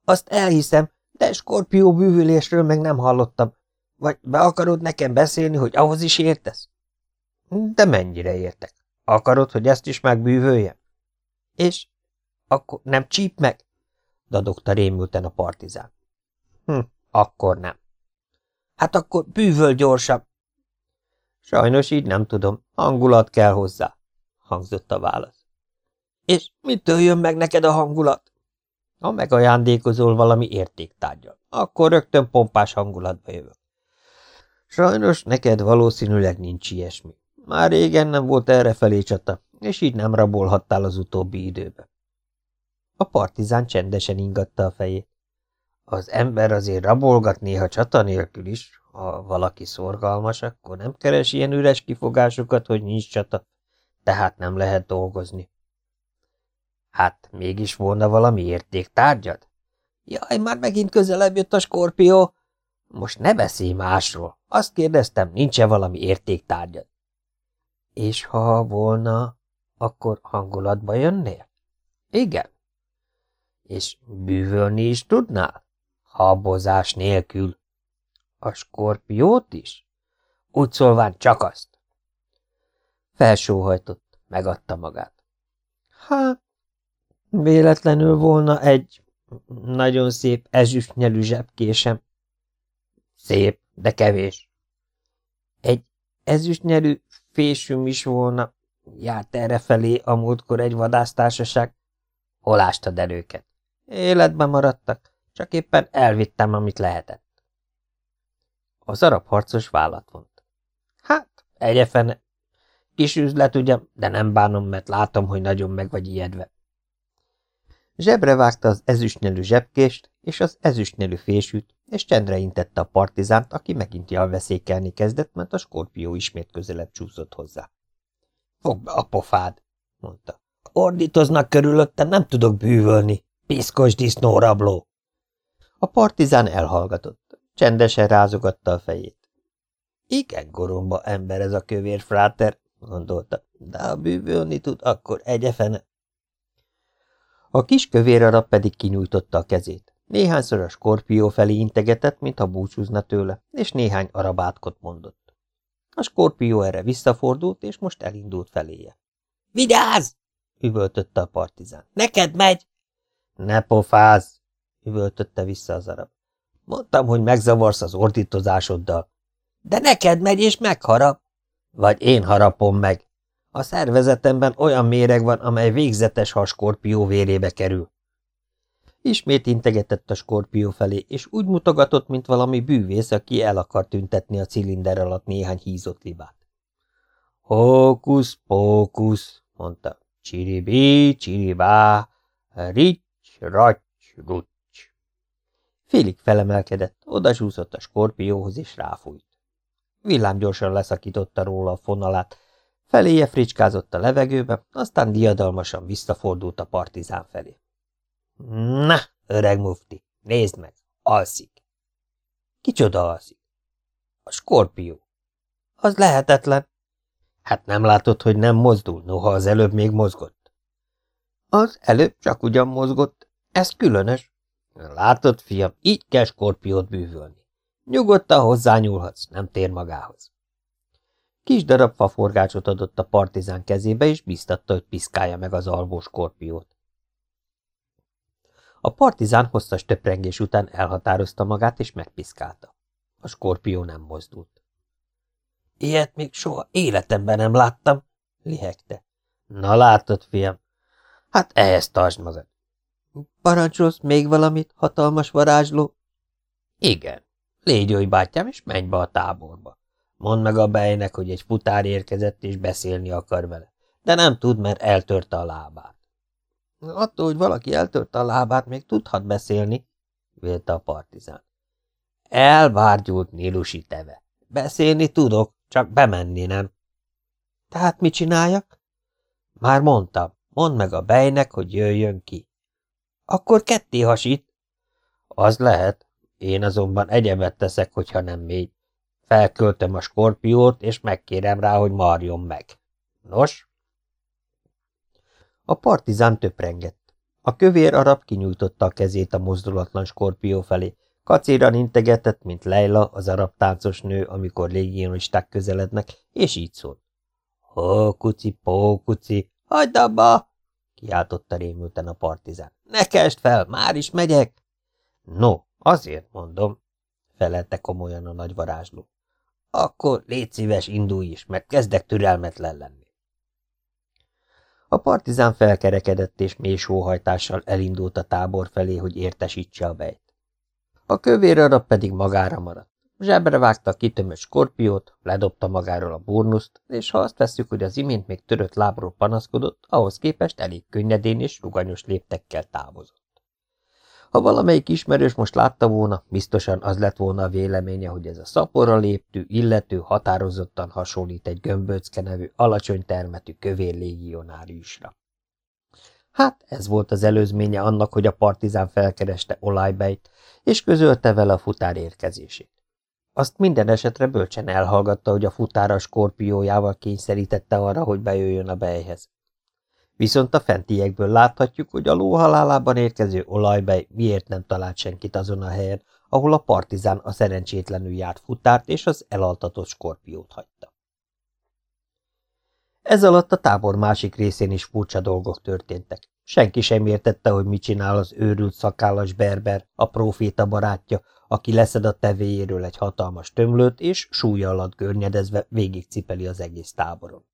Azt elhiszem, de skorpió bűvölésről meg nem hallottam. Vagy be akarod nekem beszélni, hogy ahhoz is értesz? De mennyire értek? Akarod, hogy ezt is megbűvöljem? És akkor nem csíp meg? dadogta rémülten a partizán. Hm, akkor nem. Hát akkor bűvöl gyorsabb. Sajnos így nem tudom, hangulat kell hozzá. hangzott a válasz. És mitől jön meg neked a hangulat? Ha megajándékozol valami értéktárgyal, akkor rögtön pompás hangulatba jövök. Sajnos neked valószínűleg nincs ilyesmi. Már régen nem volt errefelé csata, és így nem rabolhattál az utóbbi időben. A partizán csendesen ingatta a fejét. Az ember azért rabolgat néha csata nélkül is. Ha valaki szorgalmas, akkor nem keres ilyen üres kifogásokat, hogy nincs csata, tehát nem lehet dolgozni. Hát, mégis volna valami értéktárgyad? Jaj, már megint közelebb jött a skorpió. Most ne beszélj másról. Azt kérdeztem, nincs-e valami értéktárgyad? És ha volna, akkor hangulatba jönnél? Igen. És bűvölni is tudnál? Habozás nélkül. A skorpiót is? Úgy szólván csak azt. Felsóhajtott, megadta magát. Hát, véletlenül volna egy nagyon szép ezüstnyelű zsebkésem. Szép, de kevés. Egy ezüstnyelű fésüm is volna, járt errefelé a múltkor egy vadásztársaság. Hol ástad el őket? Életben maradtak, csak éppen elvittem, amit lehetett. Az arab harcos vállat vont. Hát, egyefene. Kis üzlet ugye, de nem bánom, mert látom, hogy nagyon meg vagy ijedve. Zsebre vágta az ezüstnyelű zsebkést és az ezüstnyelű fésűt, és csendre intette a partizánt, aki megint jalveszékelni kezdett, mert a skorpió ismét közelebb csúszott hozzá. – Fogd be a pofád! – mondta. – Ordítoznak körülöttem, nem tudok bűvölni. Piszkos disznórabló! A partizán elhallgatott. Csendesen rázogatta a fejét. Igen, goromba ember ez a kövér fráter, gondolta, de ha bűvölni tud, akkor egyefene. A kis kövér arab pedig kinyújtotta a kezét. Néhányszor a skorpió felé integetett, mintha búcsúzna tőle, és néhány arab átkot mondott. A skorpió erre visszafordult, és most elindult feléje. – Vigyázz! – üvöltötte a partizán. – Neked megy! – Ne pofázz! – üvöltötte vissza az arab. – Mondtam, hogy megzavarsz az ordítozásoddal. – De neked megy, és megharap! – Vagy én harapom meg! A szervezetemben olyan méreg van, amely végzetes, ha a skorpió vérébe kerül. Ismét integetett a skorpió felé, és úgy mutogatott, mint valami bűvész, aki el akar tüntetni a cilinder alatt néhány hízott libát. Hókusz, pókusz, mondta. Csiribí, csiribá, rics, racs, rucs. Félig felemelkedett, odasúszott a skorpióhoz, és ráfújt. Villámgyorsan leszakította róla a fonalát, Feléje fricskázott a levegőbe, aztán diadalmasan visszafordult a partizán felé. Na, öreg mufti, nézd meg, alszik. Kicsoda alszik? A skorpió. Az lehetetlen. Hát nem látod, hogy nem mozdul, noha az előbb még mozgott. Az előbb csak ugyan mozgott, ez különös. Látod, fiam, így kell skorpiót bűvölni. Nyugodtan hozzányúlhatsz, nem tér magához. Kis darab faforgácsot adott a partizán kezébe, és biztatta, hogy piszkálja meg az alvó skorpiót. A partizán hosszas töprengés után elhatározta magát, és megpiszkálta. A skorpió nem mozdult. Ilyet még soha életemben nem láttam, lihegte. Na látod, fiam, hát ehhez tartsd magad. Parancsolsz még valamit, hatalmas varázsló? Igen, légy oly bátyám, és menj be a táborba. Mondd meg a bejnek, hogy egy futár érkezett, és beszélni akar vele. De nem tud, mert eltörte a lábát. Attól, hogy valaki eltörte a lábát, még tudhat beszélni, vélte a partizán. Elvárgyult Nilusi teve. Beszélni tudok, csak bemenni nem. Tehát mit csináljak? Már mondtam, mondd meg a bejnek, hogy jöjjön ki. Akkor ketté hasít. Az lehet, én azonban egyebet teszek, hogyha nem mégy. Felköltöm a skorpiót, és megkérem rá, hogy marjon meg. Nos? A partizán töprengett. A kövér arab kinyújtotta a kezét a mozdulatlan skorpió felé. Kacéran integetett, mint Leila, az arab táncos nő, amikor légionisták közelednek, és így szólt. Hó, kuci, pó, kuci, hagyd abba! kiáltotta rémülten a partizán. Ne kezd fel, már is megyek! No, azért mondom, felelte komolyan a nagy varázsló. Akkor légy szíves, indulj is, mert kezdek türelmetlen lenni. A partizán felkerekedett és mély sóhajtással elindult a tábor felé, hogy értesítse a bejt. A kövér arab pedig magára maradt. Zsebre vágta a kitömött skorpiót, ledobta magáról a burnuszt, és ha azt vesszük, hogy az imént még törött lábról panaszkodott, ahhoz képest elég könnyedén és ruganyos léptekkel távozott. Ha valamelyik ismerős most látta volna, biztosan az lett volna a véleménye, hogy ez a szaporra léptű, illető határozottan hasonlít egy gömböcke nevű alacsony termetű kövér légionáriusra. Hát ez volt az előzménye annak, hogy a partizán felkereste olajbejt, és közölte vele a futár érkezését. Azt minden esetre bölcsen elhallgatta, hogy a futára skorpiójával kényszerítette arra, hogy bejöjjön a bejhez. Viszont a fentiekből láthatjuk, hogy a ló halálában érkező olajbej miért nem talált senkit azon a helyen, ahol a partizán a szerencsétlenül járt futárt és az elaltatott skorpiót hagyta. Ez alatt a tábor másik részén is furcsa dolgok történtek. Senki sem értette, hogy mit csinál az őrült szakállas berber, a próféta barátja, aki leszed a tevéjéről egy hatalmas tömlőt, és súlya alatt görnyedezve végigcipeli az egész táboron.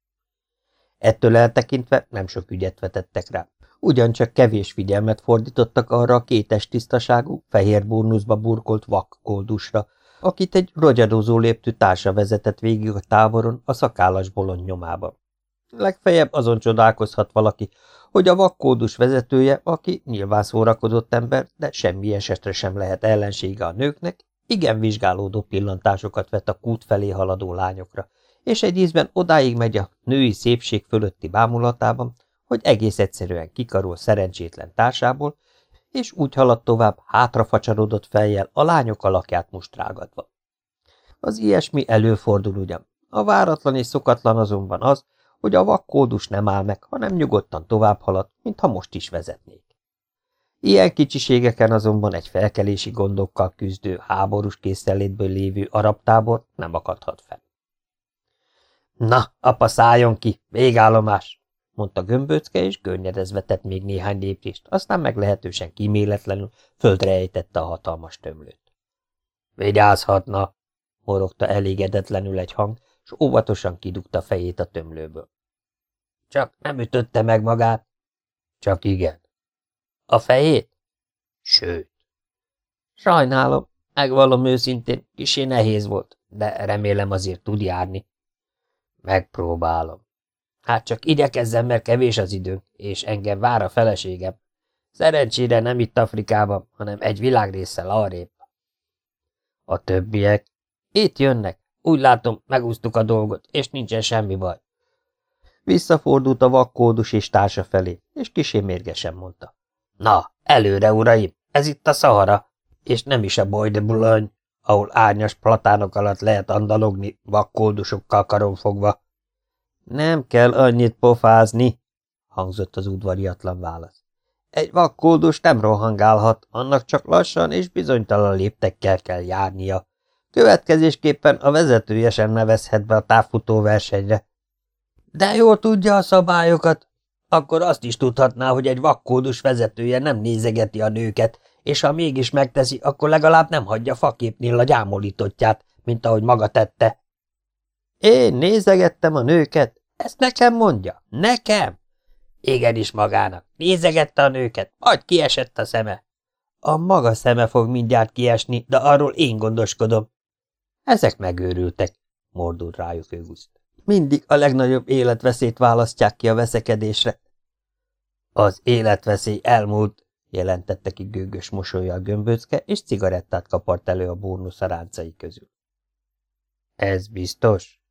Ettől eltekintve nem sok ügyet vetettek rá. Ugyancsak kevés figyelmet fordítottak arra a kétes tisztaságú, fehér burnuszba burkolt vakkoldusra, akit egy rogyadozó léptű társa vezetett végig a táboron a szakállas bolond nyomában. Legfeljebb azon csodálkozhat valaki, hogy a vakkódus vezetője, aki nyilván szórakozott ember, de semmi esetre sem lehet ellensége a nőknek, igen vizsgálódó pillantásokat vett a kút felé haladó lányokra, és egy ízben odáig megy a női szépség fölötti bámulatában, hogy egész egyszerűen kikarol szerencsétlen társából, és úgy halad tovább hátrafacsarodott fejjel a lányok alakját mustrágatva. Az ilyesmi előfordul ugyan. A váratlan és szokatlan azonban az, hogy a vakkódus nem áll meg, hanem nyugodtan tovább halad, mintha most is vezetnék. Ilyen kicsiségeken azonban egy felkelési gondokkal küzdő, háborús készenlétből lévő arab tábor nem akadhat fel. Na, apa, szálljon ki, végállomás, mondta gömböcke, és görnyedezve tett még néhány lépést, aztán meglehetősen kíméletlenül földre ejtette a hatalmas tömlőt. Vigyázhatna, morogta elégedetlenül egy hang, és óvatosan kidugta fejét a tömlőből. Csak nem ütötte meg magát? Csak igen. A fejét? Sőt. Sajnálom, megvallom őszintén, kisé nehéz volt, de remélem azért tud járni. Megpróbálom. Hát csak igyekezzem, mert kevés az idő, és engem vár a feleségem. Szerencsére nem itt Afrikában, hanem egy világrészsel arrébb. A többiek? Itt jönnek. Úgy látom, megúsztuk a dolgot, és nincsen semmi baj. Visszafordult a vakkódus és társa felé, és kisé mérgesen mondta. Na, előre, uraim, ez itt a Szahara, és nem is a Boy de Boulogne ahol árnyas platánok alatt lehet andalogni, vakkódusokkal karonfogva. Nem kell annyit pofázni, hangzott az udvariatlan válasz. Egy vakkódus nem rohangálhat, annak csak lassan és bizonytalan léptekkel kell járnia. Következésképpen a vezetője sem nevezhet be a távfutó versenyre. De jól tudja a szabályokat, akkor azt is tudhatná, hogy egy vakkódus vezetője nem nézegeti a nőket, és ha mégis megteszi, akkor legalább nem hagyja faképnél a gyámolítottját, mint ahogy maga tette. Én nézegettem a nőket? Ezt nekem mondja? Nekem? Igenis magának. Nézegette a nőket, majd kiesett a szeme. A maga szeme fog mindjárt kiesni, de arról én gondoskodom. Ezek megőrültek, mordult rájuk Öguszt. Mindig a legnagyobb életveszélyt választják ki a veszekedésre. Az életveszély elmúlt, jelentette ki gőgös a gömböcke, és cigarettát kapart elő a bónusz ráncai közül. Ez biztos?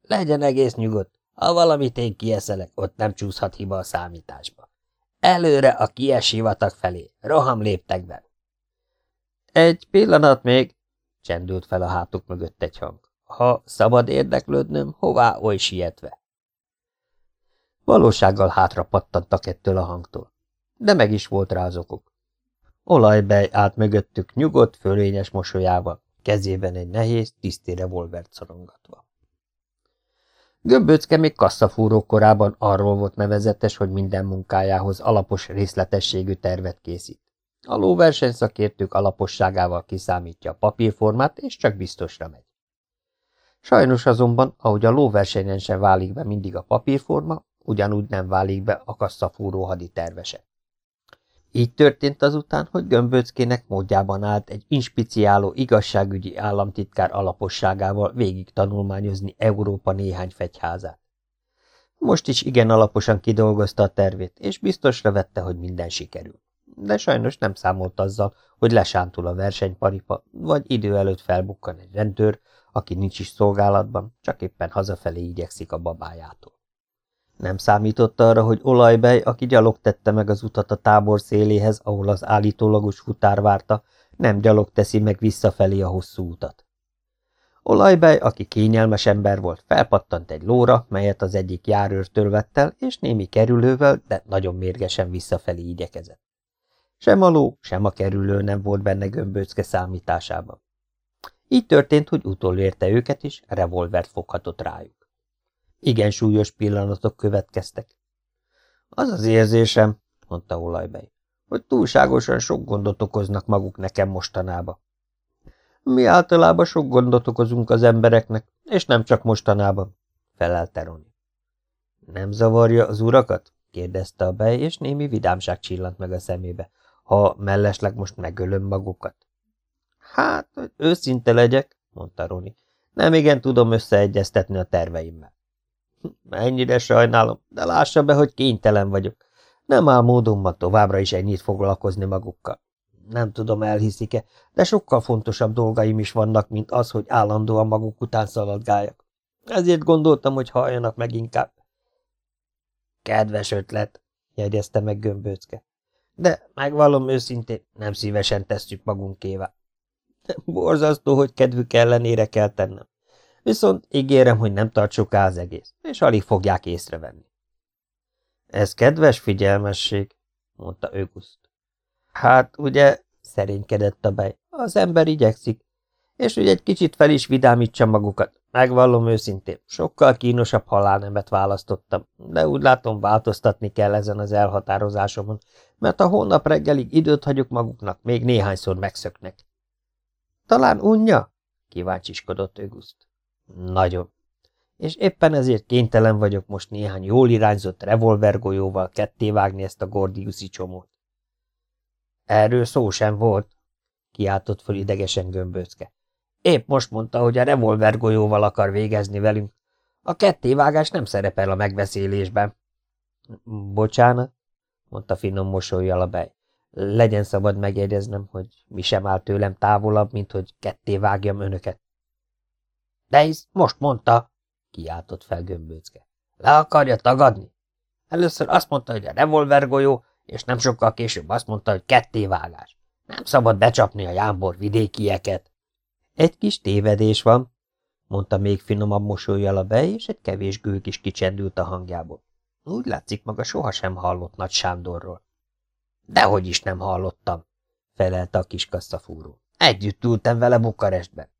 Legyen egész nyugodt. Ha valamit én kieszelek, ott nem csúszhat hiba a számításba. Előre a kies felé, roham léptekben. Egy pillanat még, csendült fel a hátuk mögött egy hang. Ha szabad érdeklődnöm, hová oly sietve? Valósággal hátra pattantak ettől a hangtól de meg is volt rá az okuk. Olajbej állt mögöttük nyugodt, fölényes mosolyával, kezében egy nehéz, tiszti revolvert szorongatva. Gömböcke még kasszafúró korában arról volt nevezetes, hogy minden munkájához alapos részletességű tervet készít. A lóversenyszakértők alaposságával kiszámítja a papírformát, és csak biztosra megy. Sajnos azonban, ahogy a lóversenyen sem válik be mindig a papírforma, ugyanúgy nem válik be a kasszafúró haditervese. Így történt azután, hogy Gömböckének módjában állt egy inspiciáló igazságügyi államtitkár alaposságával végig tanulmányozni Európa néhány fegyházát. Most is igen alaposan kidolgozta a tervét, és biztosra vette, hogy minden sikerül. De sajnos nem számolt azzal, hogy lesántul a versenyparipa, vagy idő előtt felbukkan egy rendőr, aki nincs is szolgálatban, csak éppen hazafelé igyekszik a babájától. Nem számított arra, hogy olajbej, aki gyalog tette meg az utat a tábor széléhez, ahol az állítólagos futár várta, nem gyalog teszi meg visszafelé a hosszú utat. Olajbej, aki kényelmes ember volt, felpattant egy lóra, melyet az egyik járőrtől vett el, és némi kerülővel, de nagyon mérgesen visszafelé igyekezett. Sem a ló, sem a kerülő nem volt benne gömböcke számításában. Így történt, hogy utolérte őket is, revolvert foghatott rájuk. Igen súlyos pillanatok következtek. Az az érzésem, mondta Olajbej, hogy túlságosan sok gondot okoznak maguk nekem mostanába. Mi általában sok gondot okozunk az embereknek, és nem csak mostanában, felelte Roni. Nem zavarja az urakat? kérdezte a bej, és némi vidámság csillant meg a szemébe, ha mellesleg most megölöm magukat. Hát, hogy őszinte legyek, mondta Roni, nem igen tudom összeegyeztetni a terveimmel. Ennyire sajnálom, de lássa be, hogy kénytelen vagyok. Nem áll módommal továbbra is ennyit foglalkozni magukkal. Nem tudom, elhiszik-e, de sokkal fontosabb dolgaim is vannak, mint az, hogy állandóan maguk után szaladgáljak. Ezért gondoltam, hogy halljanak meg inkább. Kedves ötlet, jegyezte meg gömböcke. De megvallom őszintén, nem szívesen tesszük magunkévá. Borzasztó, hogy kedvük ellenére kell tennem. Viszont ígérem, hogy nem tart soká az egész, és alig fogják észrevenni. Ez kedves figyelmesség, mondta Öguszt. Hát, ugye, szerénykedett a bej, az ember igyekszik, és hogy egy kicsit fel is vidámítsa magukat. Megvallom őszintén, sokkal kínosabb halálnemet választottam, de úgy látom változtatni kell ezen az elhatározásomon, mert a holnap reggelig időt hagyok maguknak, még néhányszor megszöknek. Talán unja? kíváncsiskodott Öguszt. Nagyon. És éppen ezért kénytelen vagyok most néhány jól irányzott revolvergolyóval kettévágni ezt a Gordiuszi csomót. Erről szó sem volt, kiáltott föl idegesen gömböcke. Épp most mondta, hogy a revolvergolyóval akar végezni velünk. A kettévágás nem szerepel a megbeszélésben. Bocsánat, mondta finom mosolyjal a bej. Legyen szabad megjegyeznem, hogy mi sem áll tőlem távolabb, mint hogy ketté vágjam önöket. De hisz most mondta, kiáltott fel gömböcke. Le akarja tagadni? Először azt mondta, hogy a revolvergolyó, és nem sokkal később azt mondta, hogy kettévágás. Nem szabad becsapni a jámbor vidékieket. Egy kis tévedés van, mondta még finomabb mosolyjal a bej, és egy kevés gők is kicsendült a hangjából. Úgy látszik, maga sohasem hallott Nagy Sándorról. Dehogy is nem hallottam, felelte a kis kasszafúró. Együtt ültem vele Bukarestben.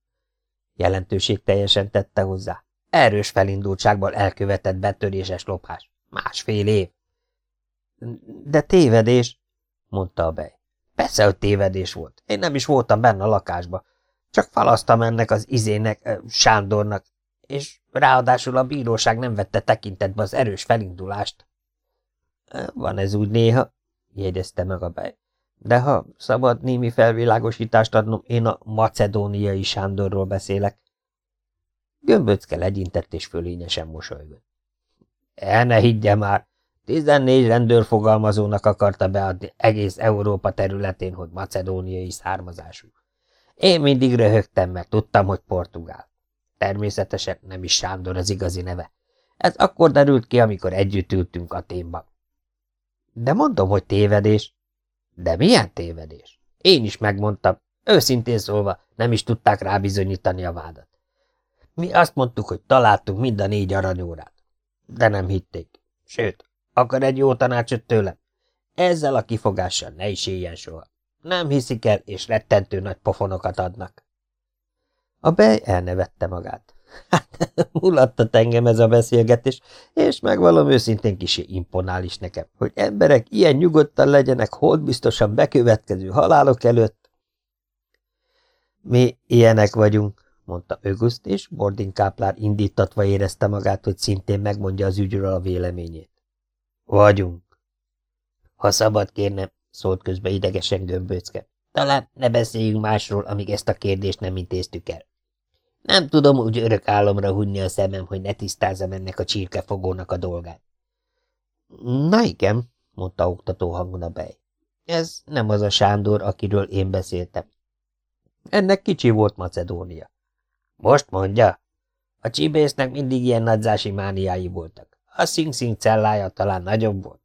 Jelentőség teljesen tette hozzá. Erős felindultságból elkövetett betöréses lopás. Másfél év. De tévedés, mondta a bej. Persze, hogy tévedés volt. Én nem is voltam benne a lakásba. Csak falasztam ennek az izének, Sándornak, és ráadásul a bíróság nem vette tekintetbe az erős felindulást. Van ez úgy néha, jegyezte meg a bej. De ha szabad némi felvilágosítást adnom, én a macedóniai Sándorról beszélek. Gömböcke legyintett és fölényesen mosolygott. El ne higgye már, tizennégy rendőrfogalmazónak akarta beadni egész Európa területén, hogy macedóniai származású. Én mindig röhögtem, mert tudtam, hogy portugál. Természetesen nem is Sándor az igazi neve. Ez akkor derült ki, amikor együtt ültünk a témban. De mondom, hogy tévedés. De milyen tévedés? Én is megmondtam. Őszintén szólva, nem is tudták rábizonyítani a vádat. Mi azt mondtuk, hogy találtunk mind a négy aranyórát. De nem hitték. Sőt, akar egy jó tanácsot tőlem? Ezzel a kifogással ne is éljen soha. Nem hiszik el, és rettentő nagy pofonokat adnak. A bej elnevette magát. [laughs] Hát, mulattat engem ez a beszélgetés, és megvalom őszintén kisé imponál is nekem, hogy emberek ilyen nyugodtan legyenek biztosan bekövetkező halálok előtt. Mi ilyenek vagyunk, mondta Öguszt, és Bordin káplár indítatva érezte magát, hogy szintén megmondja az ügyről a véleményét. Vagyunk. Ha szabad kérnem, szólt közbe idegesen gömböcke. Talán ne beszéljünk másról, amíg ezt a kérdést nem intéztük el. Nem tudom úgy örök álomra hunni a szemem, hogy ne tisztázom ennek a csirkefogónak a dolgát. Na igen, mondta oktató hangon a bej. Ez nem az a Sándor, akiről én beszéltem. Ennek kicsi volt Macedónia. Most mondja? A csibésznek mindig ilyen nagyzási mániái voltak. A szing-szing cellája talán nagyobb volt.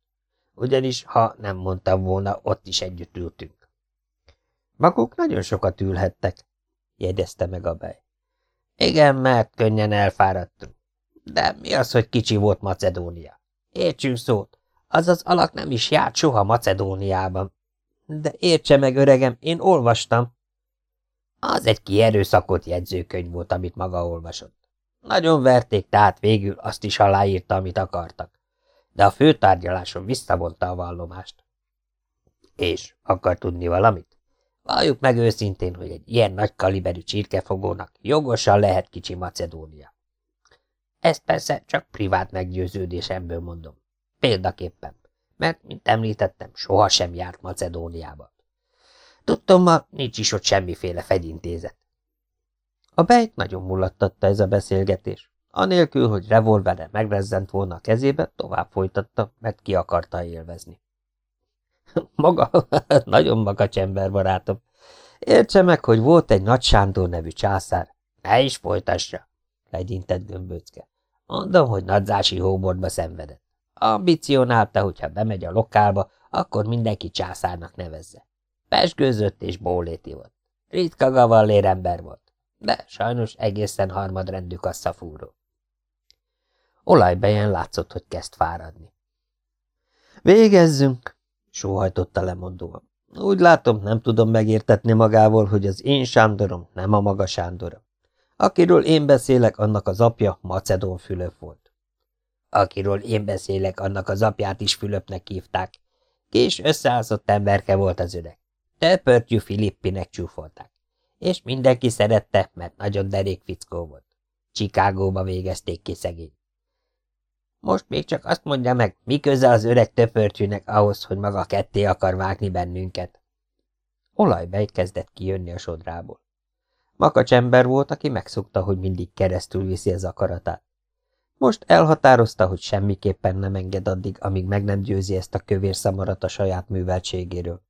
Ugyanis, ha nem mondtam volna, ott is együtt ültünk. Maguk nagyon sokat ülhettek, jegyezte meg a bej. Igen, mert könnyen elfáradtunk. De mi az, hogy kicsi volt Macedónia? Értsünk szót, azaz alak nem is járt soha Macedóniában. De értse meg, öregem, én olvastam. Az egy kierőszakot jegyzőkönyv volt, amit maga olvasott. Nagyon verték, tehát végül azt is aláírta, amit akartak. De a főtárgyaláson visszavonta a vallomást. És akar tudni valamit? Valljuk meg őszintén, hogy egy ilyen nagy kaliberű csirkefogónak jogosan lehet kicsi Macedónia. Ezt persze csak privát meggyőződésemből mondom. Példaképpen, mert, mint említettem, sohasem járt Macedóniába. Tudtom, ma nincs is ott semmiféle fegyintézet. A bejt nagyon mulattatta ez a beszélgetés. Anélkül, hogy revolvere megrezzent volna a kezébe, tovább folytatta, mert ki akarta élvezni. [laughs] Maga, [laughs] nagyon magacs ember, barátom. Értse meg, hogy volt egy Nagy Sándor nevű császár. Ne is folytassa, legyintett gömböcke. Mondom, hogy nagyzási hóbordba szenvedett. Ambicionálta, hogyha bemegy a lokálba, akkor mindenki császárnak nevezze. Pesgőzött és bóléti volt. Ritka gavallér ember volt, de sajnos egészen harmadrendű kasszafúró. Olajbejen látszott, hogy kezd fáradni. Végezzünk, sóhajtotta lemondóan. Úgy látom, nem tudom megértetni magával, hogy az én Sándorom nem a maga Sándora. Akiről én beszélek, annak az apja Macedón Fülöp volt. Akiről én beszélek, annak az apját is Fülöpnek hívták. Kés összeállszott emberke volt az öreg. Pörtyű Filippinek csúfolták. És mindenki szerette, mert nagyon derék fickó volt. Csikágóba végezték ki szegény. Most még csak azt mondja meg, mi köze az öreg töpörtyűnek ahhoz, hogy maga ketté akar vágni bennünket. Olajbej kezdett kijönni a sodrából. Makacs ember volt, aki megszokta, hogy mindig keresztül viszi az akaratát. Most elhatározta, hogy semmiképpen nem enged addig, amíg meg nem győzi ezt a kövér szamarat a saját műveltségéről.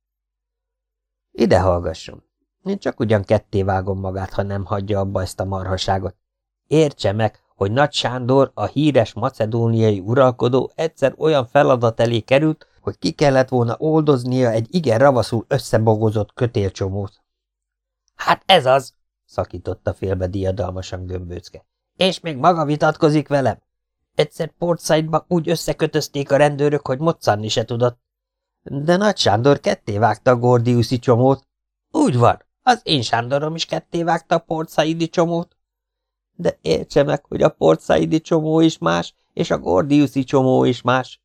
Ide hallgasson. Én csak ugyan ketté vágom magát, ha nem hagyja abba ezt a marhaságot. Értse meg, hogy Nagy Sándor, a híres macedóniai uralkodó egyszer olyan feladat elé került, hogy ki kellett volna oldoznia egy igen ravaszul összebogozott kötélcsomót. Hát ez az, szakította félbe diadalmasan gömbőcke. És még maga vitatkozik velem? Egyszer Portsaidba úgy összekötözték a rendőrök, hogy moccanni se tudott. De Nagy Sándor ketté vágta a Gordiuszi csomót. Úgy van, az én Sándorom is ketté vágta a Portsaidi csomót. De értse meg, hogy a Portsaidi csomó is más, és a Gordiuszi csomó is más.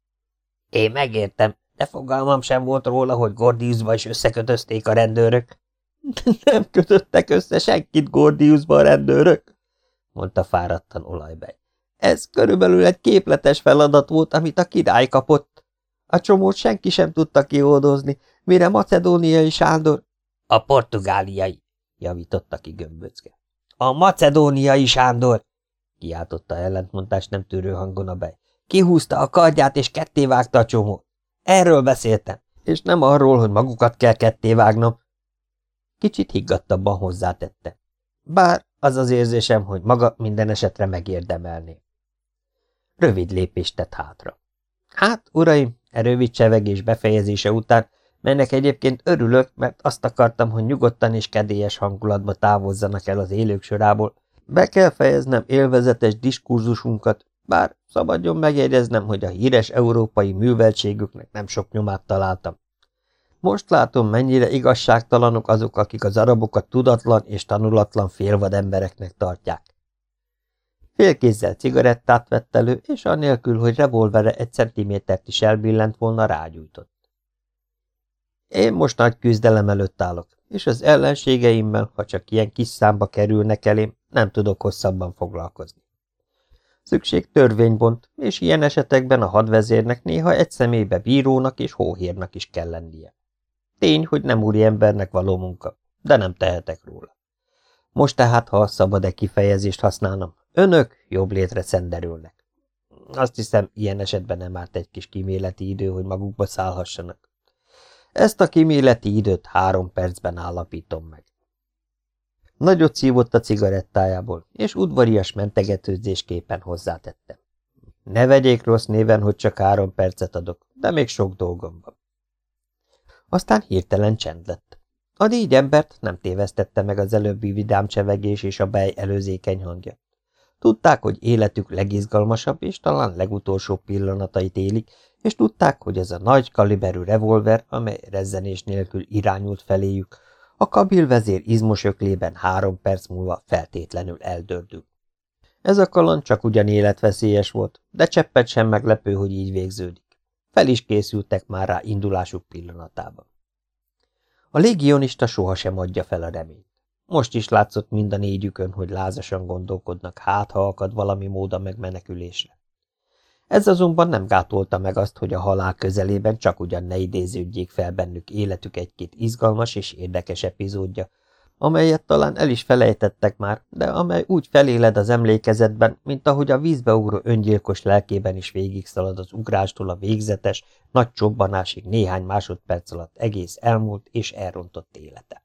Én megértem, de fogalmam sem volt róla, hogy Gordiusba is összekötözték a rendőrök. [laughs] Nem kötöttek össze senkit Gordiusba a rendőrök, mondta fáradtan olajbej. Ez körülbelül egy képletes feladat volt, amit a király kapott. A csomót senki sem tudta kioldozni, mire macedóniai Sándor... A portugáliai, javította ki gömböcke. A macedóniai Sándor, kiáltotta ellentmondás nem tűrő hangon a bej. Kihúzta a kardját és ketté vágta a csomót. Erről beszéltem, és nem arról, hogy magukat kell ketté vágnom. Kicsit higgadtabban hozzátette. Bár az az érzésem, hogy maga minden esetre megérdemelné. Rövid lépést tett hátra. Hát, uraim, e rövid csevegés befejezése után, melynek egyébként örülök, mert azt akartam, hogy nyugodtan és kedélyes hangulatba távozzanak el az élők sorából, be kell fejeznem élvezetes diskurzusunkat, bár szabadjon megjegyeznem, hogy a híres európai műveltségüknek nem sok nyomát találtam. Most látom, mennyire igazságtalanok azok, akik az arabokat tudatlan és tanulatlan félvad embereknek tartják. Félkézzel cigarettát vett elő, és anélkül, hogy revolvere egy centimétert is elbillent volna, rágyújtott. Én most nagy küzdelem előtt állok, és az ellenségeimmel, ha csak ilyen kis számba kerülnek elém, nem tudok hosszabban foglalkozni. Szükség törvénybont, és ilyen esetekben a hadvezérnek néha egy személybe bírónak és hóhírnak is kell lennie. Tény, hogy nem úri embernek való munka, de nem tehetek róla. Most tehát, ha szabad-e kifejezést használnom, önök jobb létre szenderülnek. Azt hiszem, ilyen esetben nem árt egy kis kiméleti idő, hogy magukba szállhassanak. Ezt a kiméleti időt három percben állapítom meg. Nagyot szívott a cigarettájából, és udvarias mentegetőzésképpen hozzátette. Ne vegyék rossz néven, hogy csak három percet adok, de még sok dolgom van. Aztán hirtelen csend lett. A négy embert nem tévesztette meg az előbbi vidám csevegés és a bej előzékeny hangja. Tudták, hogy életük legizgalmasabb és talán legutolsó pillanatait élik, és tudták, hogy ez a nagy kaliberű revolver, amely rezzenés nélkül irányult feléjük, a kabil vezér izmos öklében három perc múlva feltétlenül eldördül. Ez a kaland csak ugyan életveszélyes volt, de cseppet sem meglepő, hogy így végződik. Fel is készültek már rá indulásuk pillanatában. A légionista sohasem adja fel a reményt. Most is látszott mind a négyükön, hogy lázasan gondolkodnak, hát ha akad valami mód megmenekülésre. Ez azonban nem gátolta meg azt, hogy a halál közelében csak ugyan ne idéződjék fel bennük életük egy-két izgalmas és érdekes epizódja, amelyet talán el is felejtettek már, de amely úgy feléled az emlékezetben, mint ahogy a vízbeugró öngyilkos lelkében is végigszalad az ugrástól a végzetes, nagy csobbanásig néhány másodperc alatt egész elmúlt és elrontott élete.